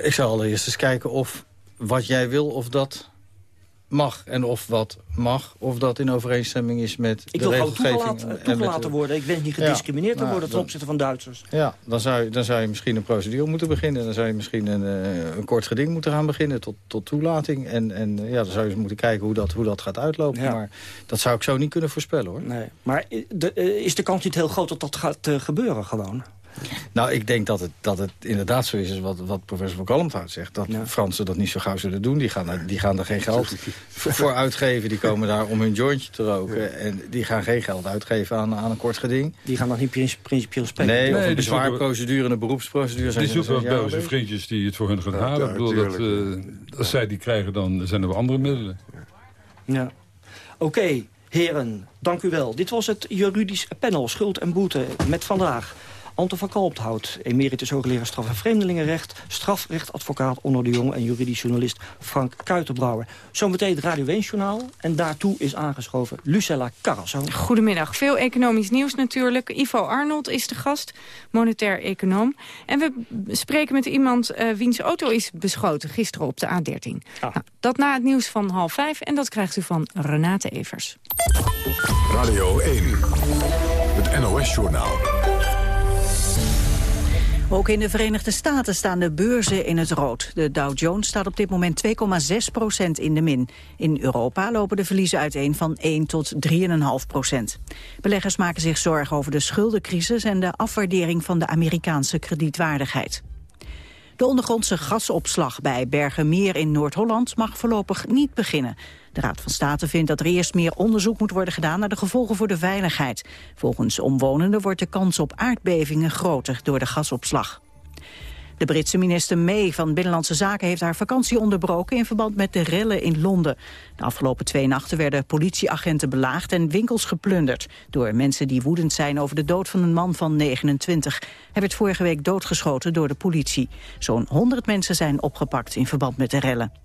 Ik zou allereerst eens kijken of wat jij wil, of dat mag. En of wat mag, of dat in overeenstemming is met ik de regelgeving. Ik wil gewoon toegelaten worden. Ik wil niet gediscrimineerd ja, nou, worden ten opzichte van Duitsers. Ja, dan zou, je, dan zou je misschien een procedure moeten beginnen. Dan zou je misschien een, uh, een kort geding moeten gaan beginnen tot, tot toelating. En, en ja, dan zou je moeten kijken hoe dat, hoe dat gaat uitlopen. Ja. Maar dat zou ik zo niet kunnen voorspellen, hoor. Nee. Maar de, uh, is de kans niet heel groot dat dat gaat gebeuren gewoon? Nou, ik denk dat het, dat het inderdaad zo is wat, wat professor van Kalmthout zegt. Dat ja. Fransen dat niet zo gauw zullen doen. Die gaan, er, die gaan er geen geld voor uitgeven. Die komen daar om hun jointje te roken. Ja. En die gaan geen geld uitgeven aan, aan een kort geding. Die gaan dan niet principieel spelen. Nee, nee, of een bezwaarprocedure en een beroepsprocedure. Die zoeken wat Belgische vriendjes die het voor hun gaan halen. ik bedoel, dat, uh, als zij die krijgen, dan zijn er wel andere middelen. Ja. Oké. Okay. Heren, dank u wel. Dit was het juridisch panel Schuld en Boete met vandaag Anton van Kalmthout, emeritus hoogleraar straf- en vreemdelingenrecht... strafrechtadvocaat onder de Jong en juridisch journalist Frank Kuitenbrouwer. Zometeen het Radio 1-journaal en daartoe is aangeschoven Lucella Carrasso. Goedemiddag. Veel economisch nieuws natuurlijk. Ivo Arnold is de gast, monetair econoom. En we spreken met iemand uh, wiens auto is beschoten gisteren op de A13. Ah. Nou, dat na het nieuws van half vijf en dat krijgt u van Renate Evers. Radio 1, het NOS-journaal. Ook in de Verenigde Staten staan de beurzen in het rood. De Dow Jones staat op dit moment 2,6 procent in de min. In Europa lopen de verliezen uiteen van 1 tot 3,5 procent. Beleggers maken zich zorgen over de schuldencrisis... en de afwaardering van de Amerikaanse kredietwaardigheid. De ondergrondse gasopslag bij Bergenmeer in Noord-Holland mag voorlopig niet beginnen. De Raad van State vindt dat er eerst meer onderzoek moet worden gedaan naar de gevolgen voor de veiligheid. Volgens omwonenden wordt de kans op aardbevingen groter door de gasopslag. De Britse minister May van Binnenlandse Zaken heeft haar vakantie onderbroken in verband met de rellen in Londen. De afgelopen twee nachten werden politieagenten belaagd en winkels geplunderd door mensen die woedend zijn over de dood van een man van 29. Hij werd vorige week doodgeschoten door de politie. Zo'n 100 mensen zijn opgepakt in verband met de rellen.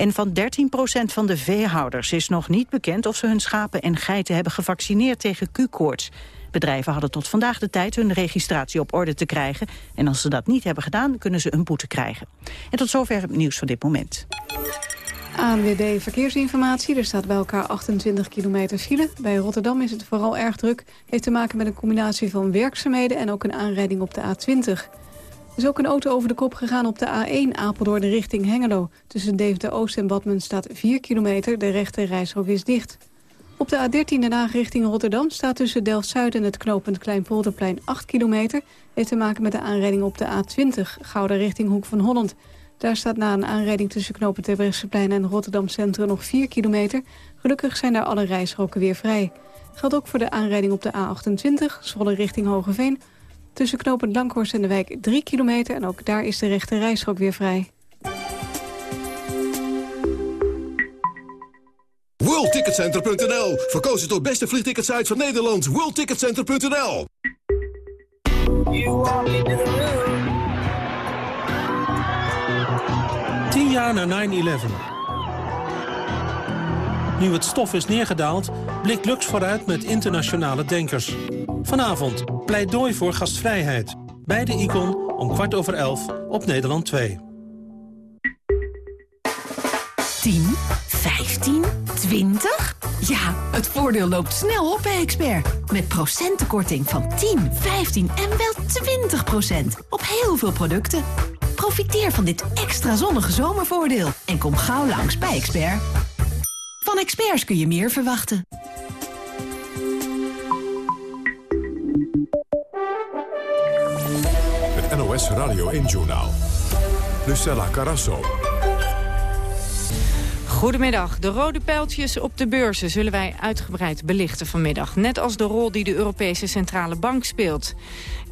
En van 13 procent van de veehouders is nog niet bekend of ze hun schapen en geiten hebben gevaccineerd tegen Q-koorts. Bedrijven hadden tot vandaag de tijd hun registratie op orde te krijgen. En als ze dat niet hebben gedaan, kunnen ze een boete krijgen. En tot zover het nieuws van dit moment. ANWB Verkeersinformatie. Er staat bij elkaar 28 kilometer file. Bij Rotterdam is het vooral erg druk. Heeft te maken met een combinatie van werkzaamheden... en ook een aanrijding op de A20. Is ook een auto over de kop gegaan op de A1 Apeldoorn richting Hengelo. Tussen Deventer Oost en Badmen staat 4 kilometer. De rechte reishok is dicht. Op de A13 Den Haag richting Rotterdam staat tussen Delft-Zuid en het knooppunt Kleinpolderplein 8 kilometer. Heeft te maken met de aanrijding op de A20, Gouden richting Hoek van Holland. Daar staat na een aanrijding tussen knooppunt Terbrechtseplein en Rotterdam Centrum nog 4 kilometer. Gelukkig zijn daar alle rijstroken weer vrij. Geldt ook voor de aanrijding op de A28, Zwolle richting Hogeveen. Tussen knooppunt Langhorst en de wijk 3 kilometer en ook daar is de rechte rijstrook weer vrij. WorldTicketCenter.nl Verkozen tot beste vliegticketsite van Nederland. WorldTicketCenter.nl Tien jaar na 9-11. Nu het stof is neergedaald, blikt Lux vooruit met internationale denkers. Vanavond, pleidooi voor gastvrijheid. Bij de Icon om kwart over elf op Nederland 2. 10, 15, 20? Ja, het voordeel loopt snel op bij Expert. Met procentenkorting van 10, 15 en wel 20 procent. Op heel veel producten. Profiteer van dit extra zonnige zomervoordeel. En kom gauw langs bij Expert. Van experts kun je meer verwachten. Het NOS Radio 1-journaal. Lucella Carasso. Goedemiddag. De rode pijltjes op de beurzen zullen wij uitgebreid belichten vanmiddag. Net als de rol die de Europese Centrale Bank speelt.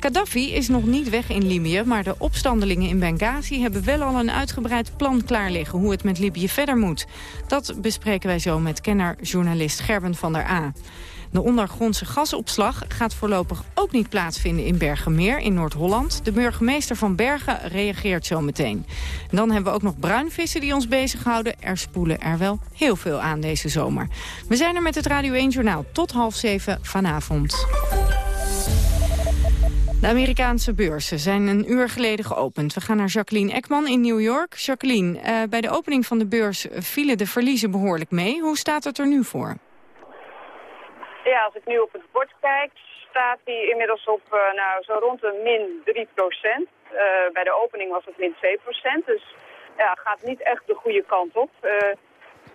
Gaddafi is nog niet weg in Libië, maar de opstandelingen in Benghazi hebben wel al een uitgebreid plan klaar liggen hoe het met Libië verder moet. Dat bespreken wij zo met kenner-journalist Gerben van der A. De ondergrondse gasopslag gaat voorlopig ook niet plaatsvinden in Bergenmeer in Noord-Holland. De burgemeester van Bergen reageert zo meteen. Dan hebben we ook nog bruinvissen die ons bezighouden. Er spoelen er wel heel veel aan deze zomer. We zijn er met het Radio 1 Journaal tot half zeven vanavond. De Amerikaanse beurzen zijn een uur geleden geopend. We gaan naar Jacqueline Ekman in New York. Jacqueline, uh, bij de opening van de beurs vielen de verliezen behoorlijk mee. Hoe staat het er nu voor? Ja, als ik nu op het bord kijk, staat hij inmiddels op uh, nou, zo rond de min 3 procent. Uh, bij de opening was het min 2 procent. Dus ja, gaat niet echt de goede kant op. Uh,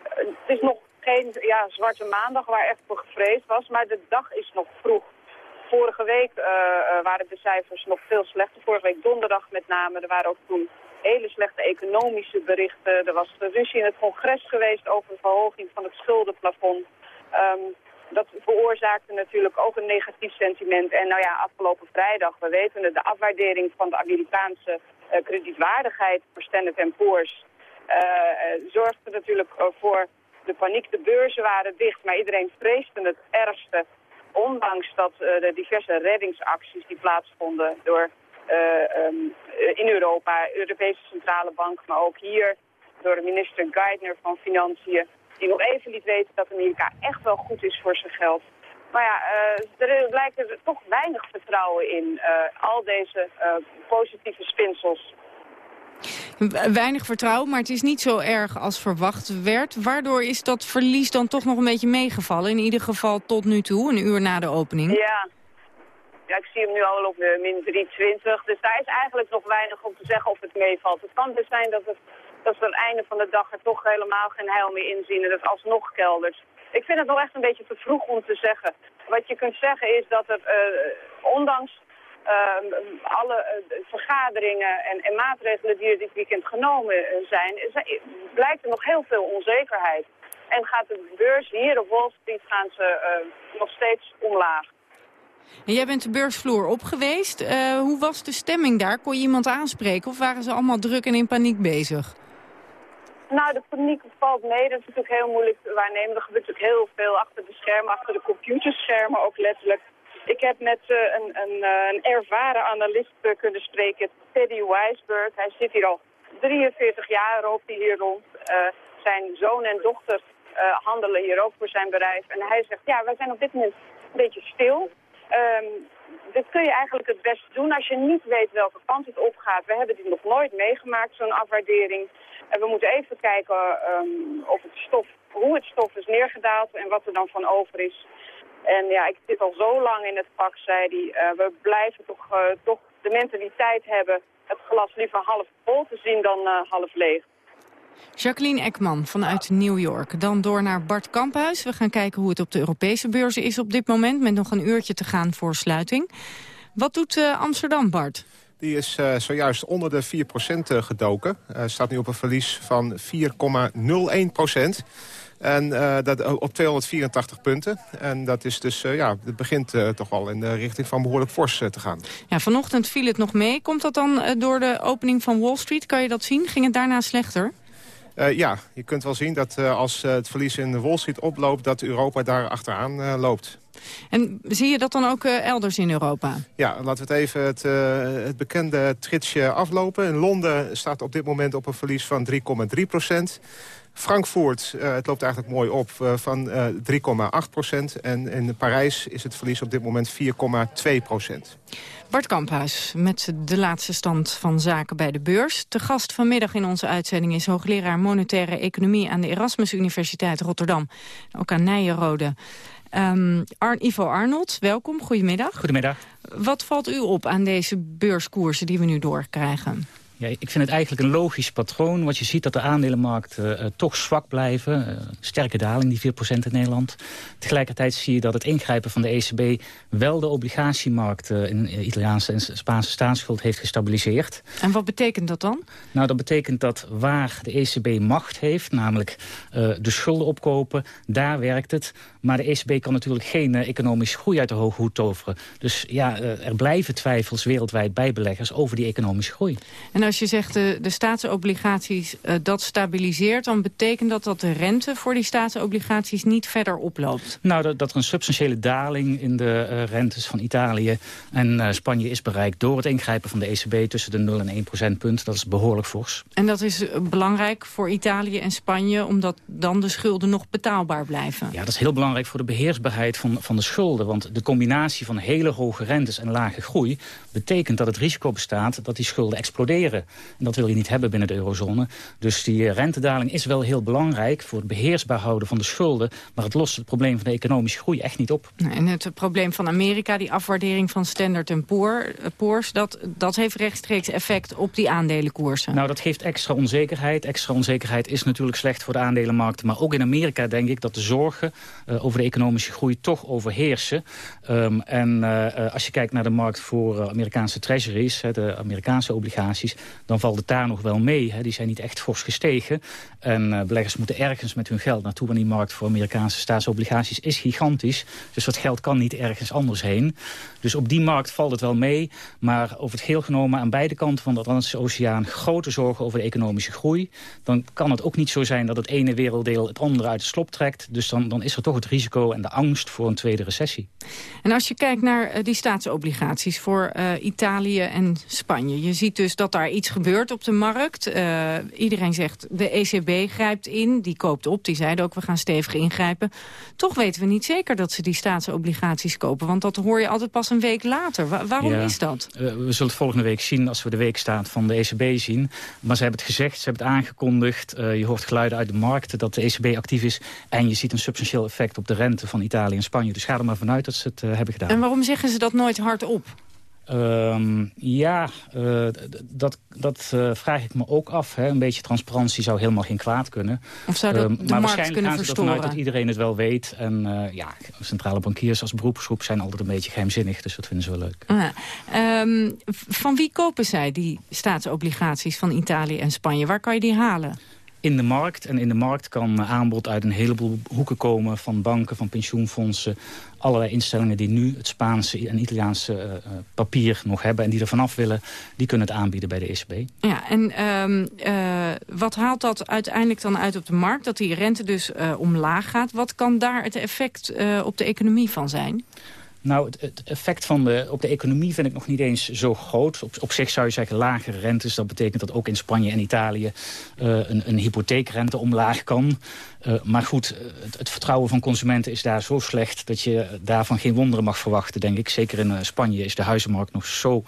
het is nog geen ja, zwarte maandag waar echt voor gevreesd was, maar de dag is nog vroeg. Vorige week waren de cijfers nog veel slechter. Vorige week donderdag met name. Er waren ook toen hele slechte economische berichten. Er was ruzie in het congres geweest over de verhoging van het schuldenplafond. Um, dat veroorzaakte natuurlijk ook een negatief sentiment. En nou ja, afgelopen vrijdag, we weten het, de afwaardering van de Amerikaanse uh, kredietwaardigheid voor Standard Poor's uh, zorgde natuurlijk voor de paniek. De beurzen waren dicht, maar iedereen vreesde het ergste. ondanks dat de diverse reddingsacties die plaatsvonden door ehm, in Europa, Europese Centrale Bank, maar ook hier door minister Geithner van Financiën, die nog even liet weten dat Amerika echt wel goed is voor zijn geld. Maar ja, er blijkt er toch weinig vertrouwen in al deze positieve spinsels Weinig vertrouwen, maar het is niet zo erg als verwacht werd. Waardoor is dat verlies dan toch nog een beetje meegevallen? In ieder geval tot nu toe, een uur na de opening. Ja, ja, ik zie hem nu al op de min 320. Dus daar is eigenlijk nog weinig om te zeggen of het meevalt. Het kan dus zijn dat, het, dat we aan het einde van de dag er toch helemaal geen heil meer inzien. En dat alsnog kelders. Ik vind het nog echt een beetje te vroeg om te zeggen. Wat je kunt zeggen is dat er, uh, ondanks Ehm, alle eh, vergaderingen en, en, maatregelen die er dit weekend genomen eh, zijn, blijkt er nog heel veel onzekerheid. En gaat de beurs hier op Wall Street gaan ze nog steeds omlaag. En jij bent de beursvloer op geweest. hoe was de stemming daar? Kon je iemand aanspreken of waren ze allemaal druk en in paniek bezig? Nou, de paniek valt mee. Dat is natuurlijk heel moeilijk te waarnemen. Er gebeurt natuurlijk heel veel achter de schermen, achter de computerschermen ook letterlijk. Ik heb met uh, een, een, eh, een, ervaren analist uh, kunnen spreken, Teddy Weisberg. Hij zit hier al 43 jaar, loopt hij hier rond. zijn zoon en dochter handelen hier ook voor zijn bedrijf. En hij zegt, ja, wij zijn op dit moment een beetje stil. Um, dit kun je eigenlijk het beste doen als je niet weet welke kant het opgaat. We hebben dit nog nooit meegemaakt, zo'n afwaardering. En we moeten even kijken um, of het stof, hoe het stof is neergedaald en wat er dan van over is. En ja, ik zit al zo lang in het vak, zei hij. Uh, we blijven toch, uh, toch de mentaliteit hebben het glas liever half vol te zien dan uh, half leeg. Jacqueline Ekman vanuit New York. Dan door naar Bart Kamphuis. We gaan kijken hoe het op de Europese beurzen is op dit moment... met nog een uurtje te gaan voor sluiting. Wat doet Amsterdam, Bart? Die is uh, zojuist onder de 4% gedoken. Uh, staat nu op een verlies van 4,01% en uh, dat op 284 punten. En dat is dus, uh, ja, het begint uh, toch wel in de richting van behoorlijk fors te gaan. Ja, vanochtend viel het nog mee. Komt dat dan door de opening van Wall Street? Kan je dat zien? Ging het daarna slechter? Ja, je kunt wel zien dat als het verlies in de Wall Street oploopt... dat Europa daar achteraan loopt. En zie je dat dan ook elders in Europa? Ja, laten we het even het, het bekende tritsje aflopen. In Londen staat op dit moment op een verlies van 3,3 procent. Frankfurt, uh, het loopt eigenlijk mooi op, uh, van uh, eh, 3,8 procent. En in Parijs is het verlies op dit moment 4,2 procent. Bart Kamphuis met de laatste stand van zaken bij de beurs. De gast vanmiddag in onze uitzending is hoogleraar monetaire economie... aan de Erasmus Universiteit Rotterdam. Ook aan Nijenrode. Um, Ivo Arnold, welkom. Goedemiddag. Goedemiddag. Wat valt u op aan deze beurskoersen die we nu doorkrijgen? Ja, ik vind het eigenlijk een logisch patroon. Wat je ziet dat de aandelenmarkt uh, toch zwak blijven. Uh, sterke daling, die 4% in Nederland. Tegelijkertijd zie je dat het ingrijpen van de ECB... wel de obligatiemarkt uh, in Italiaanse en Spaanse staatsschuld heeft gestabiliseerd. En wat betekent dat dan? Nou, dat betekent dat waar de ECB macht heeft... namelijk de schulden opkopen, daar werkt het. Maar de ECB kan natuurlijk geen economische groei uit de hoge hoed toveren. Dus ja, er blijven twijfels wereldwijd bij beleggers over die economische groei. En als je zegt de, de staatsobligaties dat stabiliseert... dan betekent dat dat de rente voor die staatsobligaties niet verder oploopt? Nou, dat, dat er een substantiële daling in de rentes van Italië en Spanje is bereikt... door het ingrijpen van de ECB tussen de 0 en 1 procentpunt. Dat is behoorlijk fors. En dat is belangrijk voor Italië en Spanje... omdat dan de schulden nog betaalbaar blijven? Ja, dat is heel belangrijk voor de beheersbaarheid van, van de schulden. Want de combinatie van hele hoge rentes en lage groei... betekent dat het risico bestaat dat die schulden exploderen en dat wil je niet hebben binnen de eurozone. Dus die eh, rentedaling is wel heel belangrijk voor het beheersbaar houden van de schulden. Maar het lost het probleem van de economische groei echt niet op. En het probleem van Amerika, die afwaardering van Standard Poor, eh, Poor's... Dat, dat heeft rechtstreeks effect op die aandelenkoersen. Nou, dat geeft extra onzekerheid. Extra onzekerheid is natuurlijk slecht voor de aandelenmarkt. Maar ook in Amerika denk ik dat de zorgen uh, over de economische groei toch overheersen. Um, en uh, als je kijkt naar de markt voor Amerikaanse treasuries, de Amerikaanse obligaties dan valt het daar nog wel mee. Die zijn niet echt fors gestegen. En beleggers moeten ergens met hun geld naartoe. Want die markt voor Amerikaanse staatsobligaties is gigantisch. Dus dat geld kan niet ergens anders heen. Dus op die markt valt het wel mee. Maar over het geheel genomen aan beide kanten van de Atlantische Oceaan... grote zorgen over de economische groei. Dan kan het ook niet zo zijn dat het ene werelddeel het andere uit de slop trekt. Dus dan, dan is er toch het risico en de angst voor een tweede recessie. En als je kijkt naar uh, die staatsobligaties voor uh, Italië en Spanje. Je ziet dus dat daar iets gebeurt op de markt. Uh, iedereen zegt de ECB grijpt in, die koopt op. Die zeiden ook we gaan stevig ingrijpen. Toch weten we niet zeker dat ze die staatsobligaties kopen. Want dat hoor je altijd pas een week later. Wa waarom is dat? we zullen het volgende week zien als we de weekstaat van de ECB zien. Maar ze hebben het gezegd, ze hebben het aangekondigd. je hoort geluiden uit de markt dat de ECB actief is. En je ziet een substantieel effect op de rente van Italië en Spanje. Dus ga er maar vanuit dat ze het uh, hebben gedaan. En waarom zeggen ze dat nooit hardop? Um, ja, uh, dat, dat uh, vraag ik me ook af. Hè. Een beetje transparantie zou helemaal geen kwaad kunnen. Of zou dat um, de maar markt waarschijnlijk kunnen gaan ze dat iedereen het wel weet. En uh, ja, centrale bankiers als beroepsgroep zijn altijd een beetje geheimzinnig. Dus dat vinden ze wel leuk. Ah, um, van wie kopen zij die staatsobligaties van Italië en Spanje? Waar kan je die halen? In de markt. En in de markt kan aanbod uit een heleboel hoeken komen... van banken, van pensioenfondsen, allerlei instellingen... die nu het Spaanse en Italiaanse uh, papier nog hebben... en die er vanaf willen, die kunnen het aanbieden bij de ECB. Ja, en uh, wat haalt dat uiteindelijk dan uit op de markt? Dat die rente dus omlaag gaat. Wat kan daar het effect op de economie van zijn? Nou, het, effect van de, op de economie vind ik nog niet eens zo groot. Op, zich zou je zeggen lagere rentes. Dat betekent dat ook in Spanje en Italië uh, een, een hypotheekrente omlaag kan. Uh, maar goed, het, het, vertrouwen van consumenten is daar zo slecht... dat je daarvan geen wonderen mag verwachten, denk ik. Zeker in Spanje is de huizenmarkt nog zo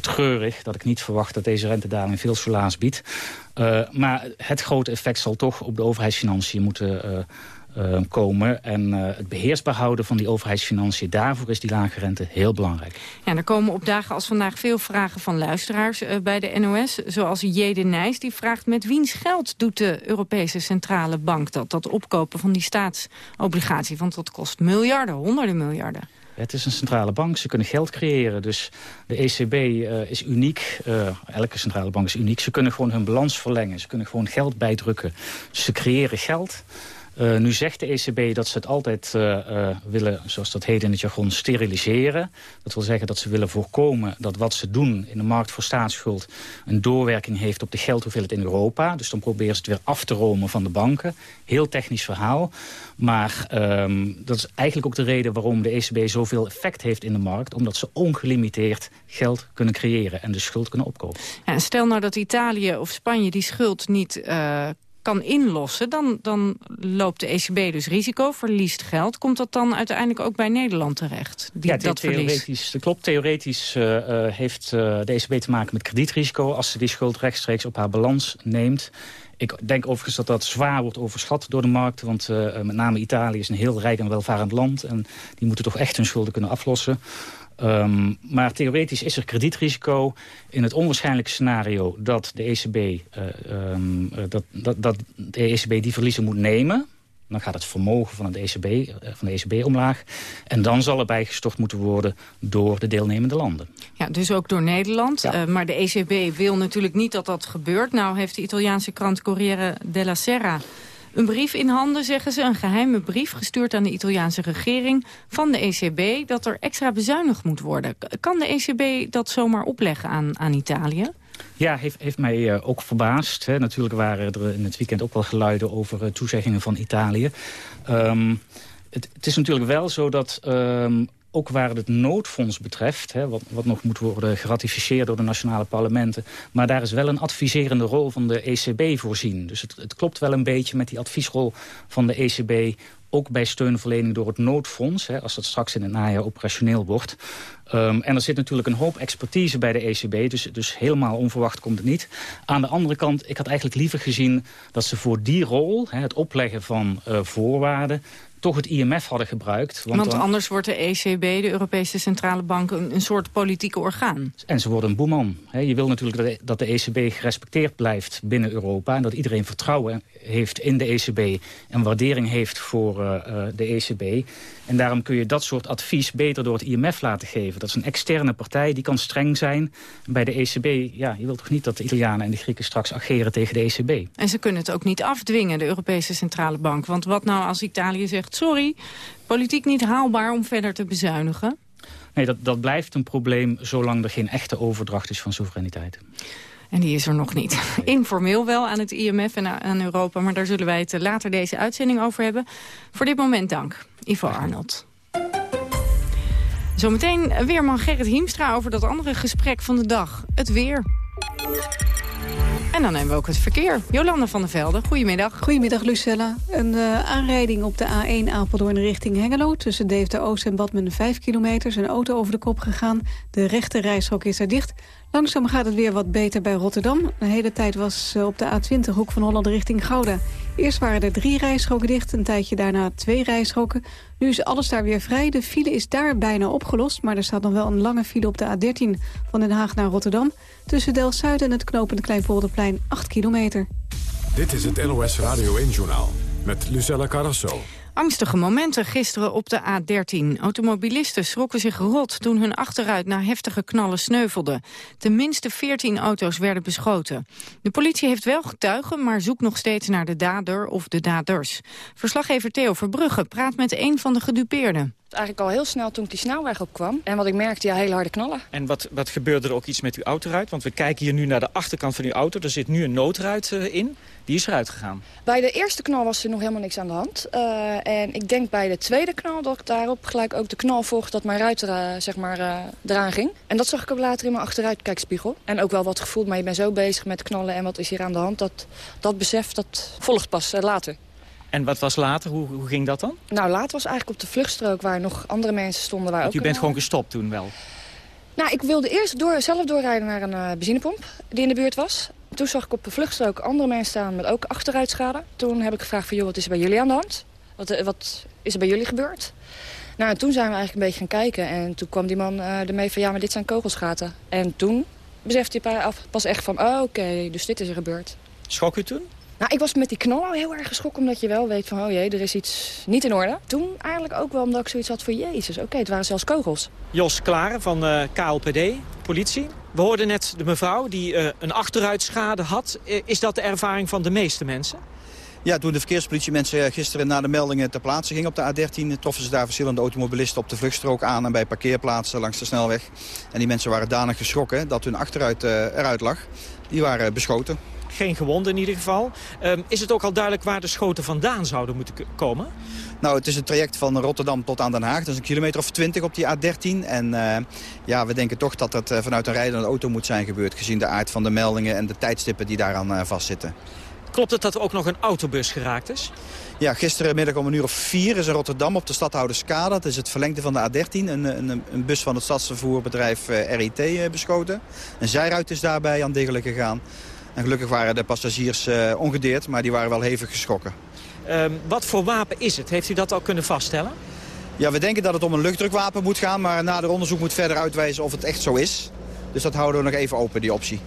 treurig... dat ik niet verwacht dat deze rentedaling veel solaas biedt. maar het grote effect zal toch op de overheidsfinanciën moeten komen. En uh, het beheersbaar houden van die overheidsfinanciën... daarvoor is die lage rente heel belangrijk. Ja, er komen op dagen als vandaag veel vragen van luisteraars uh, bij de NOS. Zoals Jede Nijs, die vraagt met wiens geld doet de Europese Centrale Bank dat? Dat opkopen van die staatsobligatie, want dat kost miljarden, honderden miljarden. Het is een centrale bank, ze kunnen geld creëren. Dus de ECB uh, is uniek, uh, elke centrale bank is uniek. Ze kunnen gewoon hun balans verlengen, ze kunnen gewoon geld bijdrukken. Ze creëren geld... Uh, nu zegt de ECB dat ze het altijd uh, uh, willen, zoals dat heet in het jargon, steriliseren. Dat wil zeggen dat ze willen voorkomen dat wat ze doen in de markt voor staatsschuld... een doorwerking heeft op de geldhoeveelheid in Europa. Dus dan proberen ze het weer af te romen van de banken. Heel technisch verhaal. Maar um, dat is eigenlijk ook de reden waarom de ECB zoveel effect heeft in de markt. Omdat ze ongelimiteerd geld kunnen creëren en de schuld kunnen opkopen. Ja, stel nou dat Italië of Spanje die schuld niet kan inlossen, dan, dan loopt de ECB dus risico, verliest geld. Komt dat dan uiteindelijk ook bij Nederland terecht? Die, ja, dat theoretisch, dat klopt. Theoretisch uh, uh, heeft uh, de ECB te maken met kredietrisico... als ze die schuld rechtstreeks op haar balans neemt. Ik denk overigens dat dat zwaar wordt overschat door de markt. Want uh, met name Italië is een heel rijk en welvarend land. En die moeten toch echt hun schulden kunnen aflossen. Um, maar theoretisch is er kredietrisico in het onwaarschijnlijke scenario dat de ECB, uh, um, dat, dat, dat de ECB die verliezen moet nemen. Dan gaat het vermogen van, het ECB, uh, van de ECB omlaag. En dan zal er bijgestort moeten worden door de deelnemende landen. Ja, dus ook door Nederland. Ja. Uh, maar de ECB wil natuurlijk niet dat dat gebeurt. Nou heeft de Italiaanse krant Corriere della Sera een brief in handen, zeggen ze, een geheime brief... gestuurd aan de Italiaanse regering van de ECB... dat er extra bezuinigd moet worden. Kan de ECB dat zomaar opleggen aan, aan Italië? Ja, heeft, heeft mij uh, ook verbaasd. Natuurlijk waren er in het weekend ook wel geluiden over uh, toezeggingen van Italië. Um, het, het, is natuurlijk wel zo dat... Um, ook waar het noodfonds betreft, hè, wat, wat, nog moet worden geratificeerd door de nationale parlementen. Maar daar is wel een adviserende rol van de ECB voorzien. Dus het, klopt wel een beetje met die adviesrol van de ECB ook bij steunverlening door het noodfonds, hè, als dat straks in het najaar operationeel wordt. Um, en er zit natuurlijk een hoop expertise bij de ECB, dus, dus helemaal onverwacht komt het niet. Aan de andere kant, ik had eigenlijk liever gezien dat ze voor die rol, hè, het opleggen van uh, voorwaarden, toch het IMF hadden gebruikt. Want, want anders wordt de ECB, de Europese Centrale Bank, een, een soort politieke orgaan. En ze worden een boeman. je wil natuurlijk dat de, ECB gerespecteerd blijft binnen Europa... en dat iedereen vertrouwen heeft in de ECB en waardering heeft voor uh, de ECB. En daarom kun je dat soort advies beter door het IMF laten geven. Dat is een externe partij, die kan streng zijn. Bij de ECB, ja, je wilt toch niet dat de Italianen en de Grieken straks ageren tegen de ECB. En ze kunnen het ook niet afdwingen, de Europese Centrale Bank. Want wat nou als Italië zegt, sorry, politiek niet haalbaar om verder te bezuinigen? Nee, dat, dat blijft een probleem zolang er geen echte overdracht is van soevereiniteit. En die is er nog niet. Informeel wel aan het IMF en aan Europa, maar daar zullen wij het later deze uitzending over hebben. Voor dit moment dank, Ivo Arnold. Zometeen weerman Gerrit Hiemstra over dat andere gesprek van de dag. Het weer. En dan hebben we ook het verkeer. Jolanda van der Velde, goedemiddag. Goedemiddag Lucella. Een uh, aanrijding op de A1 Apeldoorn richting Hengelo. Tussen Deventer Oost en Badmen 5 kilometer. Een auto over de kop gegaan. De rechte rijstrook is er dicht. Langzaam gaat het weer wat beter bij Rotterdam. De hele tijd was eh, op de A20 hoek van Holland richting Gouda. Eerst waren er drie rijstroken dicht, een tijdje daarna twee rijstroken. Nu is alles daar weer vrij. De file is daar bijna opgelost, maar er staat nog wel een lange file op de A13 van Den Haag naar Rotterdam. Tussen Delft-Zuid en het knooppunt Kleinpolderplein 8 kilometer. Dit is het NOS Radio 1-journaal met Lucella Carrasso. Angstige momenten gisteren op de A13. Automobilisten schrokken zich rot toen hun achteruit na heftige knallen sneuvelde. Tenminste 14 auto's werden beschoten. De politie heeft wel getuigen, maar zoekt nog steeds naar de dader of de daders. Verslaggever Theo Verbrugge praat met een van de gedupeerden eigenlijk al heel snel toen ik die snelweg opkwam. En wat ik merkte, ja, hele harde knallen. En wat, wat gebeurde er ook iets met uw autoruit? Want we kijken hier nu naar de achterkant van uw auto. Er zit nu een noodruit uh, in. Die is eruit gegaan. Bij de eerste knal was er nog helemaal niks aan de hand. Uh, en ik denk bij de tweede knal dat ik daarop gelijk ook de knal volgde... dat mijn ruit uh, zeg maar, eraan ging. En dat zag ik ook later in mijn achteruitkijkspiegel. En ook wel wat gevoeld, maar je bent zo bezig met knallen... en wat is hier aan de hand, dat, dat besef dat volgt pas later. En wat was later? Hoe, hoe ging dat dan? Nou, later was eigenlijk op de vluchtstrook waar nog andere mensen stonden. Waar ook u bent gewoon gestopt toen wel? Nou, ik wilde eerst door, zelf doorrijden naar een uh, benzinepomp die in de buurt was. Toen zag ik op de vluchtstrook andere mensen staan met ook achteruitschade. Toen heb ik gevraagd van, joh, wat is er bij jullie aan de hand? Wat, eh, wat is er bij jullie gebeurd? Nou, en toen zijn we eigenlijk een beetje gaan kijken. En toen kwam die man uh, ermee van, ja, maar dit zijn kogelsgaten. En toen besefte hij pas echt van, oh, oké, dus dit is er gebeurd. Schok u toen? Nou, ik was met die knal al heel erg geschrokken, omdat je wel weet van, oh jee, er is iets niet in orde. Toen eigenlijk ook wel omdat ik zoiets had van, jezus, oké, het waren zelfs kogels. Jos Klaren van uh, eh, KLPD, politie. We hoorden net de mevrouw die uh, een achteruitschade had. Uh, is dat de ervaring van de meeste mensen? Ja, toen de verkeerspolitiemensen gisteren na de meldingen ter plaatse gingen op de A13... troffen ze daar verschillende automobilisten op de vluchtstrook aan... en bij parkeerplaatsen langs de snelweg. En die mensen waren danig geschrokken dat hun achteruit eruit lag. Die waren beschoten. Geen gewonden in ieder geval. Um, is het ook al duidelijk waar de schoten vandaan zouden moeten komen? Nou, het is een traject van Rotterdam tot aan Den Haag. Dat is een kilometer of twintig op die A13. En uh, ja, we denken toch dat het uh, vanuit een rijdende auto moet zijn gebeurd... gezien de aard van de meldingen en de tijdstippen die daaraan uh, vastzitten. Klopt het dat er ook nog een autobus geraakt is? Ja, gisterenmiddag om een uur of vier is in Rotterdam op de stadhouderskade. Dat is het verlengde van de A13. Een, een, een bus van het stadsvervoerbedrijf RIT beschoten. Een zijruit is daarbij aan degelijk gegaan. En gelukkig waren de passagiers uh, ongedeerd, maar die waren wel hevig geschrokken. Um, wat voor wapen is het? Heeft u dat al kunnen vaststellen? Ja, we denken dat het om een luchtdrukwapen moet gaan, maar nader onderzoek moet verder uitwijzen of het echt zo is. Dus dat houden we nog even open, die optie.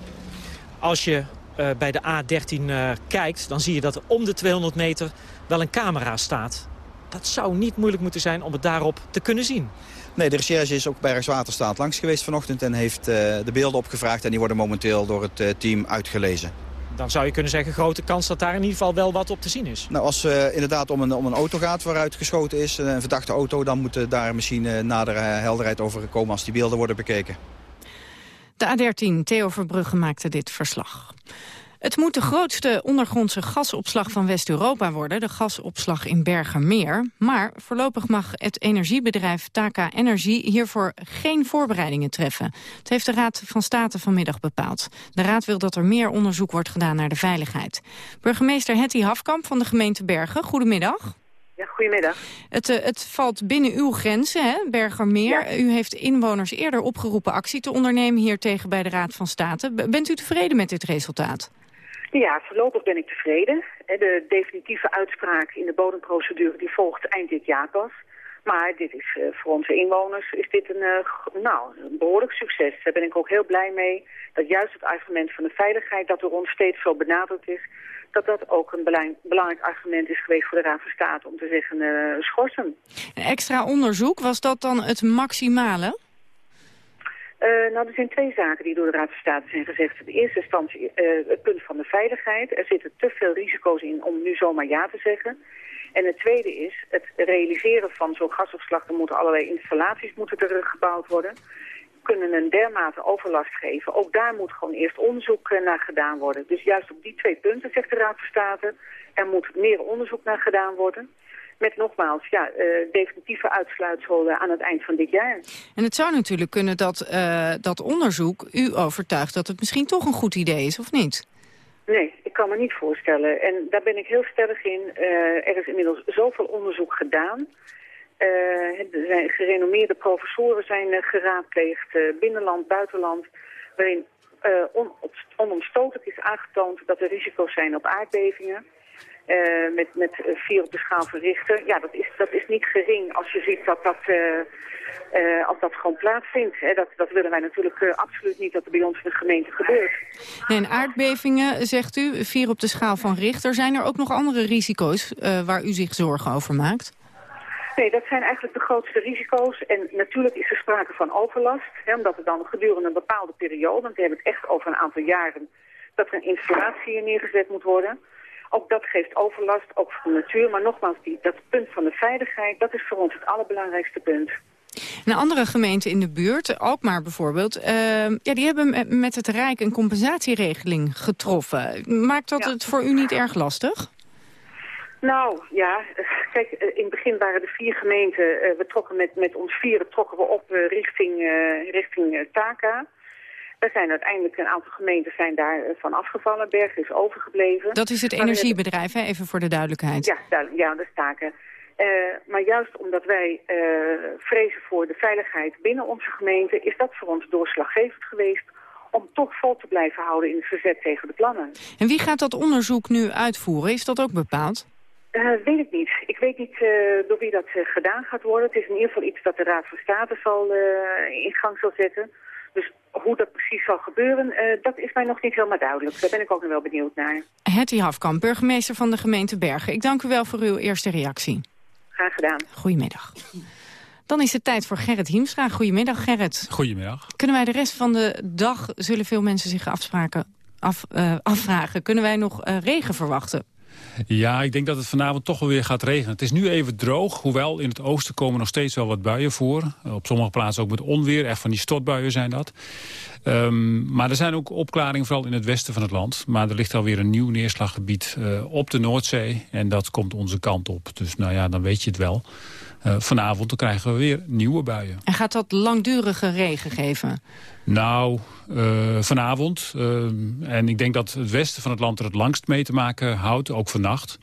Als je uh, bij de A13 uh, kijkt, dan zie je dat er om de 200 meter wel een camera staat. Dat zou niet moeilijk moeten zijn om het daarop te kunnen zien. Nee, de recherche is ook bij Rijkswaterstaat langs geweest vanochtend... en heeft uh, de beelden opgevraagd en die worden momenteel door het uh, team uitgelezen. Dan zou je kunnen zeggen, grote kans dat daar in ieder geval wel wat op te zien is. Nou, als het uh, inderdaad om een, om een auto gaat waaruit geschoten is, een verdachte auto... dan moet daar misschien nader helderheid over komen als die beelden worden bekeken. De A13, Theo Verbrugge maakte dit verslag. Het moet de grootste ondergrondse gasopslag van West-Europa worden, de gasopslag in Bergermeer. Maar voorlopig mag het energiebedrijf Taka Energy hiervoor geen voorbereidingen treffen. Het heeft de Raad van State vanmiddag bepaald. De Raad wil dat er meer onderzoek wordt gedaan naar de veiligheid. Burgemeester Hetty Hafkamp van de gemeente Bergen, goedemiddag. Ja, goedemiddag. Het, uh, het valt binnen uw grenzen, hè, Bergermeer. U heeft inwoners eerder opgeroepen actie te ondernemen hier tegen bij de Raad van State. Bent u tevreden met dit resultaat? Ja, voorlopig ben ik tevreden. De definitieve uitspraak in de bodemprocedure die volgt eind dit jaar pas. Maar dit is, uh, voor onze inwoners is dit een, uh, nou, een behoorlijk succes. Daar ben ik ook heel blij mee. Dat juist het argument van de veiligheid dat er ons steeds zo benadrukt is... dat dat ook een belang, belangrijk argument is geweest voor de Raad van State om te zeggen uh, schorsen. Een extra onderzoek, was dat dan het maximale? Uh, nou, er zijn twee zaken die door de Raad van State zijn gezegd. In eerste instantie uh, het punt van de veiligheid. Er zitten te veel risico's in om nu zomaar ja te zeggen. En het tweede is het realiseren van zo'n gasopslag. Er moeten allerlei installaties moeten er gebouwd worden. Kunnen een dermate overlast geven. Ook daar moet gewoon eerst onderzoek uh, naar gedaan worden. Dus juist op die twee punten, zegt de Raad van State... er moet meer onderzoek naar gedaan worden... Met nogmaals, ja, uh, definitieve uitsluitsel aan het eind van dit jaar. En het zou natuurlijk kunnen dat uh, dat onderzoek u overtuigt dat het misschien toch een goed idee is, of niet? Nee, ik kan me niet voorstellen. En daar ben ik heel stellig in. Uh, er is inmiddels zoveel onderzoek gedaan. er zijn gerenommeerde professoren zijn geraadpleegd, binnenland, buitenland, waarin on, onomstotelijk is aangetoond dat er risico's zijn op aardbevingen. Uh, met, met vier op de schaal verrichten. Ja, dat is, dat is niet gering als je ziet dat dat, uh, uh, als dat gewoon plaatsvindt. Hè. Dat, dat willen wij natuurlijk absoluut niet dat er bij ons in de gemeente gebeurt. En aardbevingen, zegt u, vier op de schaal van Richter. Zijn er ook nog andere risico's waar u zich zorgen over maakt? Nee, dat zijn eigenlijk de grootste risico's. En natuurlijk is er sprake van overlast. Hè, omdat het dan gedurende een bepaalde periode, want we hebben het echt over een aantal jaren, dat er een installatie neergezet moet worden. Ook dat geeft overlast, ook voor de natuur. Maar nogmaals, die, dat punt van de veiligheid, dat is voor ons het allerbelangrijkste punt. Een andere gemeente in de buurt, Alkmaar bijvoorbeeld... Uh, ja, die hebben met het Rijk een compensatieregeling getroffen. Maakt dat ja. het voor u niet erg lastig? Nou, ja. Kijk, in het begin waren er vier gemeenten. we trokken met, met ons vieren trokken we op richting, richting Taka. Er zijn uiteindelijk een aantal gemeenten zijn daar van afgevallen. Bergen is overgebleven. Dat is het energiebedrijf, hè? even voor de duidelijkheid. Ja, duidelijk, ja dat is taken. Uh, maar juist omdat wij uh, vrezen voor de veiligheid binnen onze gemeente... is dat voor ons doorslaggevend geweest om toch vol te blijven houden in het verzet tegen de plannen. En wie gaat dat onderzoek nu uitvoeren? Is dat ook bepaald? Uh, weet ik niet. Ik weet niet door wie dat gedaan gaat worden. Het is in ieder geval iets dat de Raad van State zal in gang zal zetten... Dus hoe dat precies zal gebeuren, uh, dat is mij nog niet helemaal duidelijk. Daar ben ik ook nog wel benieuwd naar. Hetty Hafkamp, burgemeester van de gemeente Bergen. Ik dank u wel voor uw eerste reactie. Graag gedaan. Goedemiddag. Dan is het tijd voor Gerrit Hiemstra. Goedemiddag, Gerrit. Goedemiddag. Kunnen wij de rest van de dag, zullen veel mensen zich afspraken, af, uh, afvragen... kunnen wij nog uh, regen verwachten? Ja, ik denk dat het vanavond toch wel weer gaat regenen. Het is nu even droog, hoewel in het oosten komen nog steeds wel wat buien voor. Op sommige plaatsen ook met onweer, echt van die stortbuien zijn dat. Um, maar er zijn ook opklaringen, vooral in het westen van het land. Maar er ligt alweer een nieuw neerslaggebied uh, op de Noordzee. En dat komt onze kant op. Dus nou ja, dan weet je het wel. Uh, vanavond dan krijgen we weer nieuwe buien. En gaat dat langdurige regen geven? Nou, uh, vanavond. Uh, en ik denk dat het westen van het land er het langst mee te maken houdt, ook vannacht.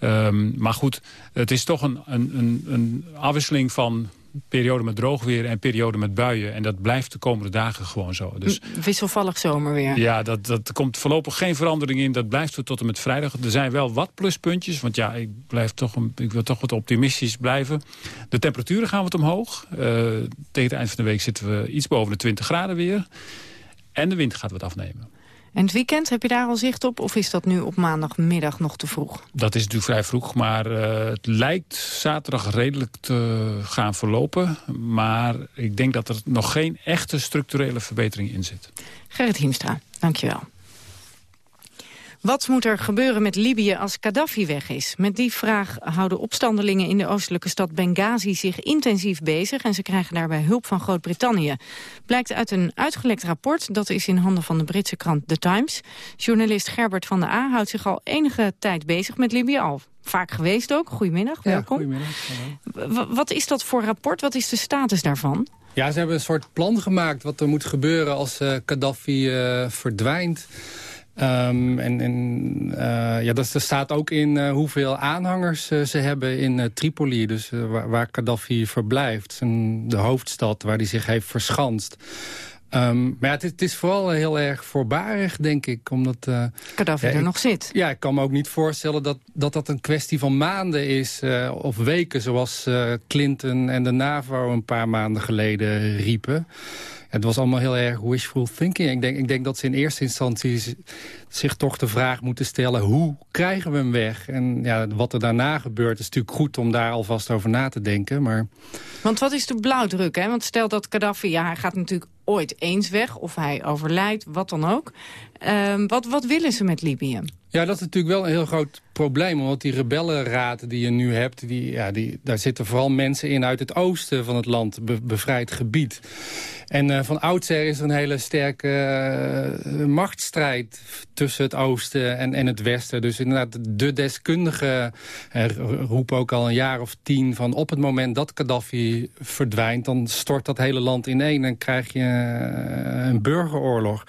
Um, maar goed, het is toch een, een, een afwisseling van periode met droog weer en periode met buien. En dat blijft de komende dagen gewoon zo. Dus, Wisselvallig zomerweer. Ja, dat, dat komt voorlopig geen verandering in. Dat blijft tot en met vrijdag. Er zijn wel wat pluspuntjes. Want ja, ik, blijf toch een, ik wil toch wat optimistisch blijven. De temperaturen gaan wat omhoog. Uh, tegen het eind van de week zitten we iets boven de 20 graden weer. En de wind gaat wat afnemen. En het weekend, heb je daar al zicht op? Of is dat nu op maandagmiddag nog te vroeg? Dat is natuurlijk vrij vroeg, maar uh, het lijkt zaterdag redelijk te gaan verlopen. Maar ik denk dat er nog geen echte structurele verbetering in zit. Gerrit Hiemstra, dankjewel. Wat moet er gebeuren met Libië als Gaddafi weg is? Met die vraag houden opstandelingen in de oostelijke stad Benghazi zich intensief bezig... en ze krijgen daarbij hulp van Groot-Brittannië. Blijkt uit een uitgelekt rapport, dat is in handen van de Britse krant The Times. Journalist Gerbert van der A houdt zich al enige tijd bezig met Libië, al vaak geweest ook. Goedemiddag, welkom. Ja, goedemiddag. Wat is dat voor rapport? Wat is de status daarvan? Ja, ze hebben een soort plan gemaakt wat er moet gebeuren als uh, Gaddafi uh, verdwijnt... Um, en en uh, ja, dat, staat ook in uh, hoeveel aanhangers uh, ze hebben in Tripoli. Dus waar, waar Gaddafi verblijft. En de hoofdstad waar hij zich heeft verschanst. Ehm, maar ja, het, het, is vooral heel erg voorbarig, denk ik. Omdat, uh, Gaddafi er nog zit. Ja, ik kan me ook niet voorstellen dat dat, dat een kwestie van maanden is. Uh, of weken, zoals uh, Clinton en de NAVO een paar maanden geleden riepen. Het was allemaal heel erg wishful thinking. Ik denk, ik denk dat ze in eerste instantie zich toch de vraag moeten stellen... hoe krijgen we hem weg? En ja, wat er daarna gebeurt is natuurlijk goed om daar alvast over na te denken. Maar... Want wat is de blauwdruk? Hè? Want stel dat Gaddafi, ja, hij gaat natuurlijk ooit eens weg... of hij overlijdt, wat dan ook. Um, wat, wat willen ze met Libië? Ja, dat is natuurlijk wel een heel groot probleem. Want die rebellenraad die je nu hebt... Die, ja, die, daar zitten vooral mensen in uit het oosten van het land. bevrijd gebied. En uh, van oudsher is er een hele sterke uh, machtsstrijd tussen het oosten en, en het westen. Dus inderdaad, de deskundigen uh, roepen ook al een jaar of tien... van op het moment dat Gaddafi verdwijnt... dan stort dat hele land ineen en krijg je een burgeroorlog.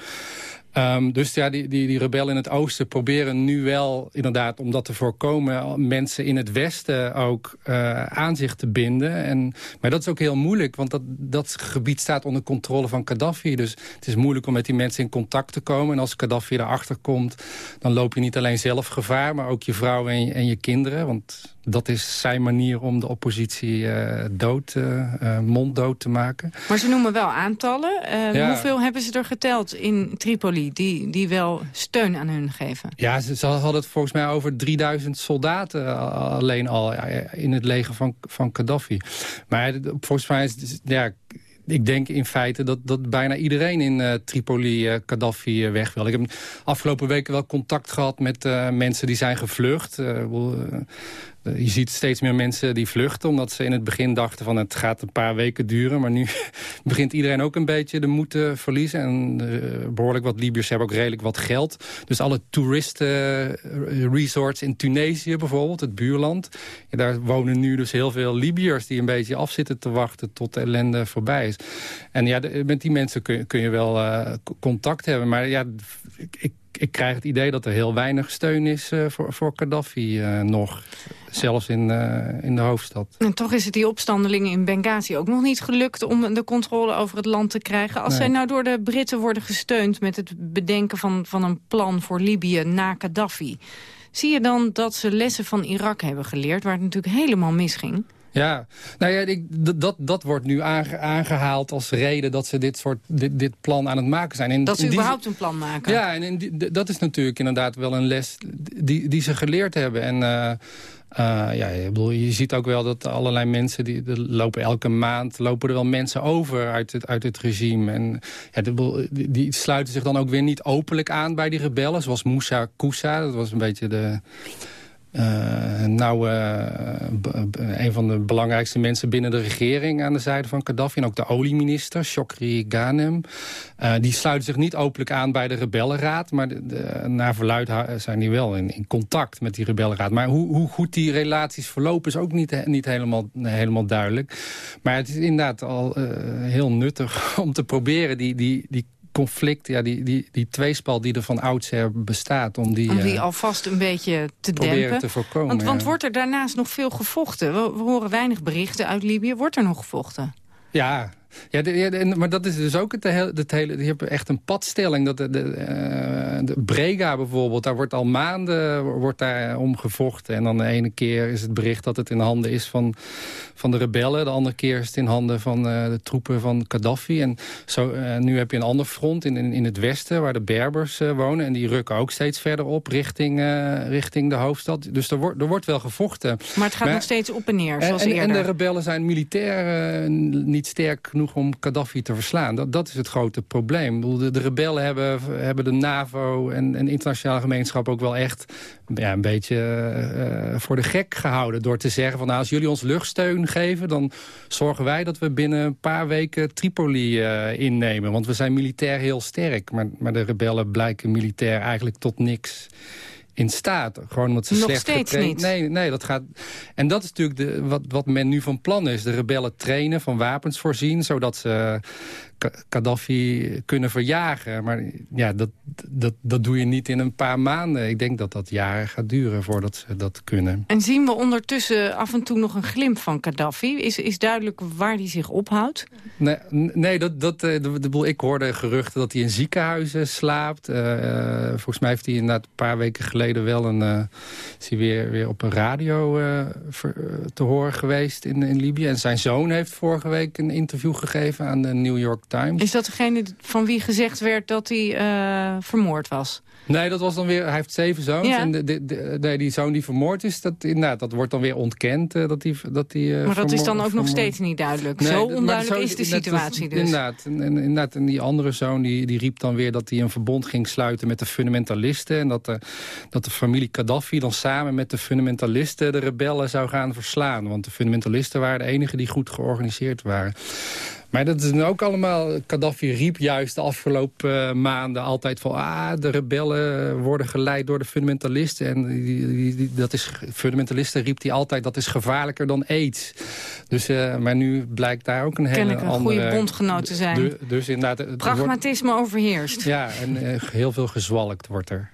Um, dus ja, die, die, die rebellen in het oosten proberen nu wel inderdaad om dat te voorkomen... mensen in het westen ook uh, aan zich te binden. En, maar dat is ook heel moeilijk, want dat, dat gebied staat onder controle van Gaddafi. Dus het is moeilijk om met die mensen in contact te komen. En als Gaddafi erachter komt, dan loop je niet alleen zelf gevaar... maar ook je vrouw en je, en je kinderen, want dat is zijn manier om de oppositie uh, dood, uh, monddood te maken. Maar ze noemen wel aantallen. Ja. Hoeveel hebben ze er geteld in Tripoli die, die wel steun aan hun geven? Ja, ze, ze hadden het volgens mij over 3000 soldaten alleen al in het leger van, van Gaddafi. Maar volgens mij is... Ja, ik denk in feite dat, dat bijna iedereen in uh, Tripoli uh, Gaddafi uh, weg wil. Ik heb afgelopen weken wel contact gehad met mensen die zijn gevlucht. Eh, je ziet steeds meer mensen die vluchten... omdat ze in het begin dachten van het gaat een paar weken duren. Maar nu begint iedereen ook een beetje de moed te verliezen. En uh, behoorlijk wat Libiërs hebben ook redelijk wat geld. Dus alle toeristenresorts in Tunesië bijvoorbeeld, het buurland... Daar wonen nu dus heel veel Libiërs die een beetje afzitten te wachten... tot de ellende voorbij is. En ja, met die mensen kun, kun je wel contact hebben. Maar ja, ik ik krijg het idee dat er heel weinig steun is uh, voor, voor Gaddafi uh, nog. Zelfs in, uh, in de hoofdstad. En toch is het die opstandelingen in Benghazi ook nog niet gelukt... om de controle over het land te krijgen. Als nee. zij nou door de Britten worden gesteund... met het bedenken van, van een plan voor Libië na Gaddafi... zie je dan dat ze lessen van Irak hebben geleerd... waar het natuurlijk helemaal misging? Ja, nou ja, ik, dat, dat wordt nu aange, aangehaald als reden dat ze dit, soort, dit, dit plan aan het maken zijn. En dat ze überhaupt een plan maken? Ja, en die, dat is natuurlijk inderdaad wel een les die, die ze geleerd hebben. En uh, uh, ja, ik bedoel, je ziet ook wel dat allerlei mensen... die lopen elke maand lopen er wel mensen over uit het, uit het regime. En ja, die, die sluiten zich dan ook weer niet openlijk aan bij die rebellen. Zoals Moussa Koussa, dat was een beetje de uh, nou, een van de belangrijkste mensen binnen de regering aan de zijde van Gaddafi. En ook de olieminister, Shokri Ghanem. Uh, die sluiten zich niet openlijk aan bij de rebellenraad. Maar de, naar verluid zijn die wel in, in, contact met die rebellenraad. Maar hoe, hoe, goed die relaties verlopen is ook niet, niet helemaal, helemaal duidelijk. Maar het is inderdaad al heel nuttig om te proberen die, die, die conflict, ja, die, die, die tweespal die er van oudsher bestaat... om die, om die uh, alvast een beetje te dempen. te voorkomen. Want, want wordt er daarnaast nog veel gevochten? We, we, horen weinig berichten uit Libië. Wordt er nog gevochten? Ja, ja, de, ja maar dat is dus ook het, het hele... Je hebt echt een padstelling. Dat de, de, uh, de, Brega bijvoorbeeld, daar wordt al maanden wordt daar om gevochten. En dan de ene keer is het bericht dat het in handen is van, van de rebellen. De andere keer is het in handen van uh, de troepen van Gaddafi. En zo, uh, nu heb je een ander front in, in, in het westen... waar de Berbers wonen. En die rukken ook steeds verder op richting, richting de hoofdstad. Dus er wordt, er wordt wel gevochten. Maar het gaat maar, nog steeds op en neer, zoals en, eerder. En de rebellen zijn militair niet sterk genoeg om Gaddafi te verslaan. Dat, dat is het grote probleem. De, de rebellen hebben, hebben de NAVO en, en de internationale gemeenschap ook wel echt ja, een beetje uh, voor de gek gehouden. Door te zeggen van nou, als jullie ons luchtsteun geven... dan zorgen wij dat we binnen een paar weken Tripoli uh, innemen. Want we zijn militair heel sterk. Maar, maar de rebellen blijken militair eigenlijk tot niks in staat. Gewoon omdat ze Nog slecht steeds niet. Nee, nee, dat gaat... En dat is natuurlijk de, wat, wat men nu van plan is. De rebellen trainen, van wapens voorzien... zodat ze Gaddafi kunnen verjagen. Maar ja, dat, dat, dat doe je niet in een paar maanden. Ik denk dat dat jaren gaat duren voordat ze dat kunnen. En zien we ondertussen af en toe nog een glimp van Gaddafi? Is, is duidelijk waar hij zich ophoudt? Nee, nee dat, dat, de, de, ik hoorde geruchten dat hij in ziekenhuizen slaapt. Uh, volgens mij heeft hij inderdaad een paar weken geleden wel een... Uh, is hij weer, weer op een radio uh, ver, te horen geweest in, in Libië. En zijn zoon heeft vorige week een interview gegeven aan de New York Times. Is dat degene van wie gezegd werd dat hij vermoord was? Nee, dat was dan weer. Hij heeft zeven zoons. En de, de, de, die zoon die vermoord is, dat, inderdaad, dat wordt dan weer ontkend. Uh, dat die, dat die, uh, maar dat is dan ook nog steeds niet duidelijk. Nee, zo onduidelijk is de situatie dus. Inderdaad. En, en, inderdaad. En die andere zoon die, die riep dan weer dat hij een verbond ging sluiten met de fundamentalisten. En dat de, dat de familie Gaddafi dan samen met de fundamentalisten de rebellen zou gaan verslaan. Want de fundamentalisten waren de enigen die goed georganiseerd waren. Maar dat is nu ook allemaal... Gaddafi riep juist de afgelopen eh, maanden altijd van... ah, de rebellen worden geleid door de fundamentalisten. En die, die, dat is, fundamentalisten riep hij altijd... dat is gevaarlijker dan aids. Dus, uh, maar nu blijkt daar ook een hele Kennelijk een andere... goede bondgenoot te zijn. De, dus inderdaad, Pragmatisme wordt, overheerst. Ja, en uh, heel veel gezwalkt wordt er.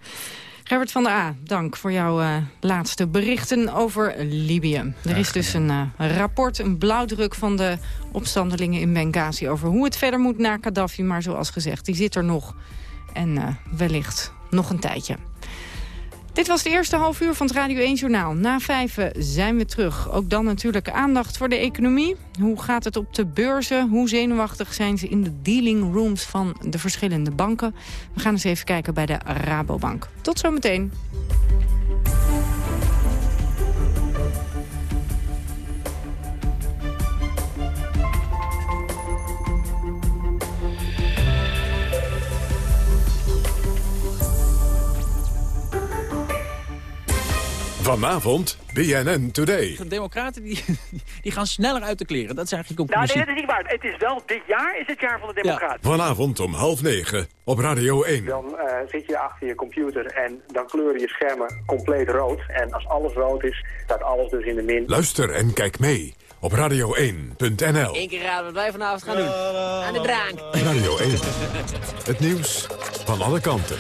Herbert van der A, dank voor jouw uh, laatste berichten over Libië. Er is dus een uh, rapport, een blauwdruk van de opstandelingen in Benghazi... over hoe het verder moet naar Gaddafi. Maar zoals gezegd, die zit er nog. En uh, wellicht nog een tijdje. Dit was de eerste half uur van het Radio 1 Journaal. Na vijven zijn we terug. Ook dan natuurlijk aandacht voor de economie. Hoe gaat het op de beurzen? Hoe zenuwachtig zijn ze in de dealing rooms van de verschillende banken? We gaan eens even kijken bij de Rabobank. Tot zometeen. Vanavond BNN Today. De democraten die, die gaan sneller uit de kleren. Dat is eigenlijk ook Nou, nee, dat is niet waar. Het is wel dit jaar is het jaar van de democraten. Ja. Vanavond om half negen op Radio 1. Dan uh, zit je achter je computer en dan kleuren je schermen compleet rood. En als alles rood is, staat alles dus in de min. Luister en kijk mee op radio1.nl. Eén keer raden wat wij vanavond gaan doen. Aan de drank. Radio 1. Het nieuws van alle kanten.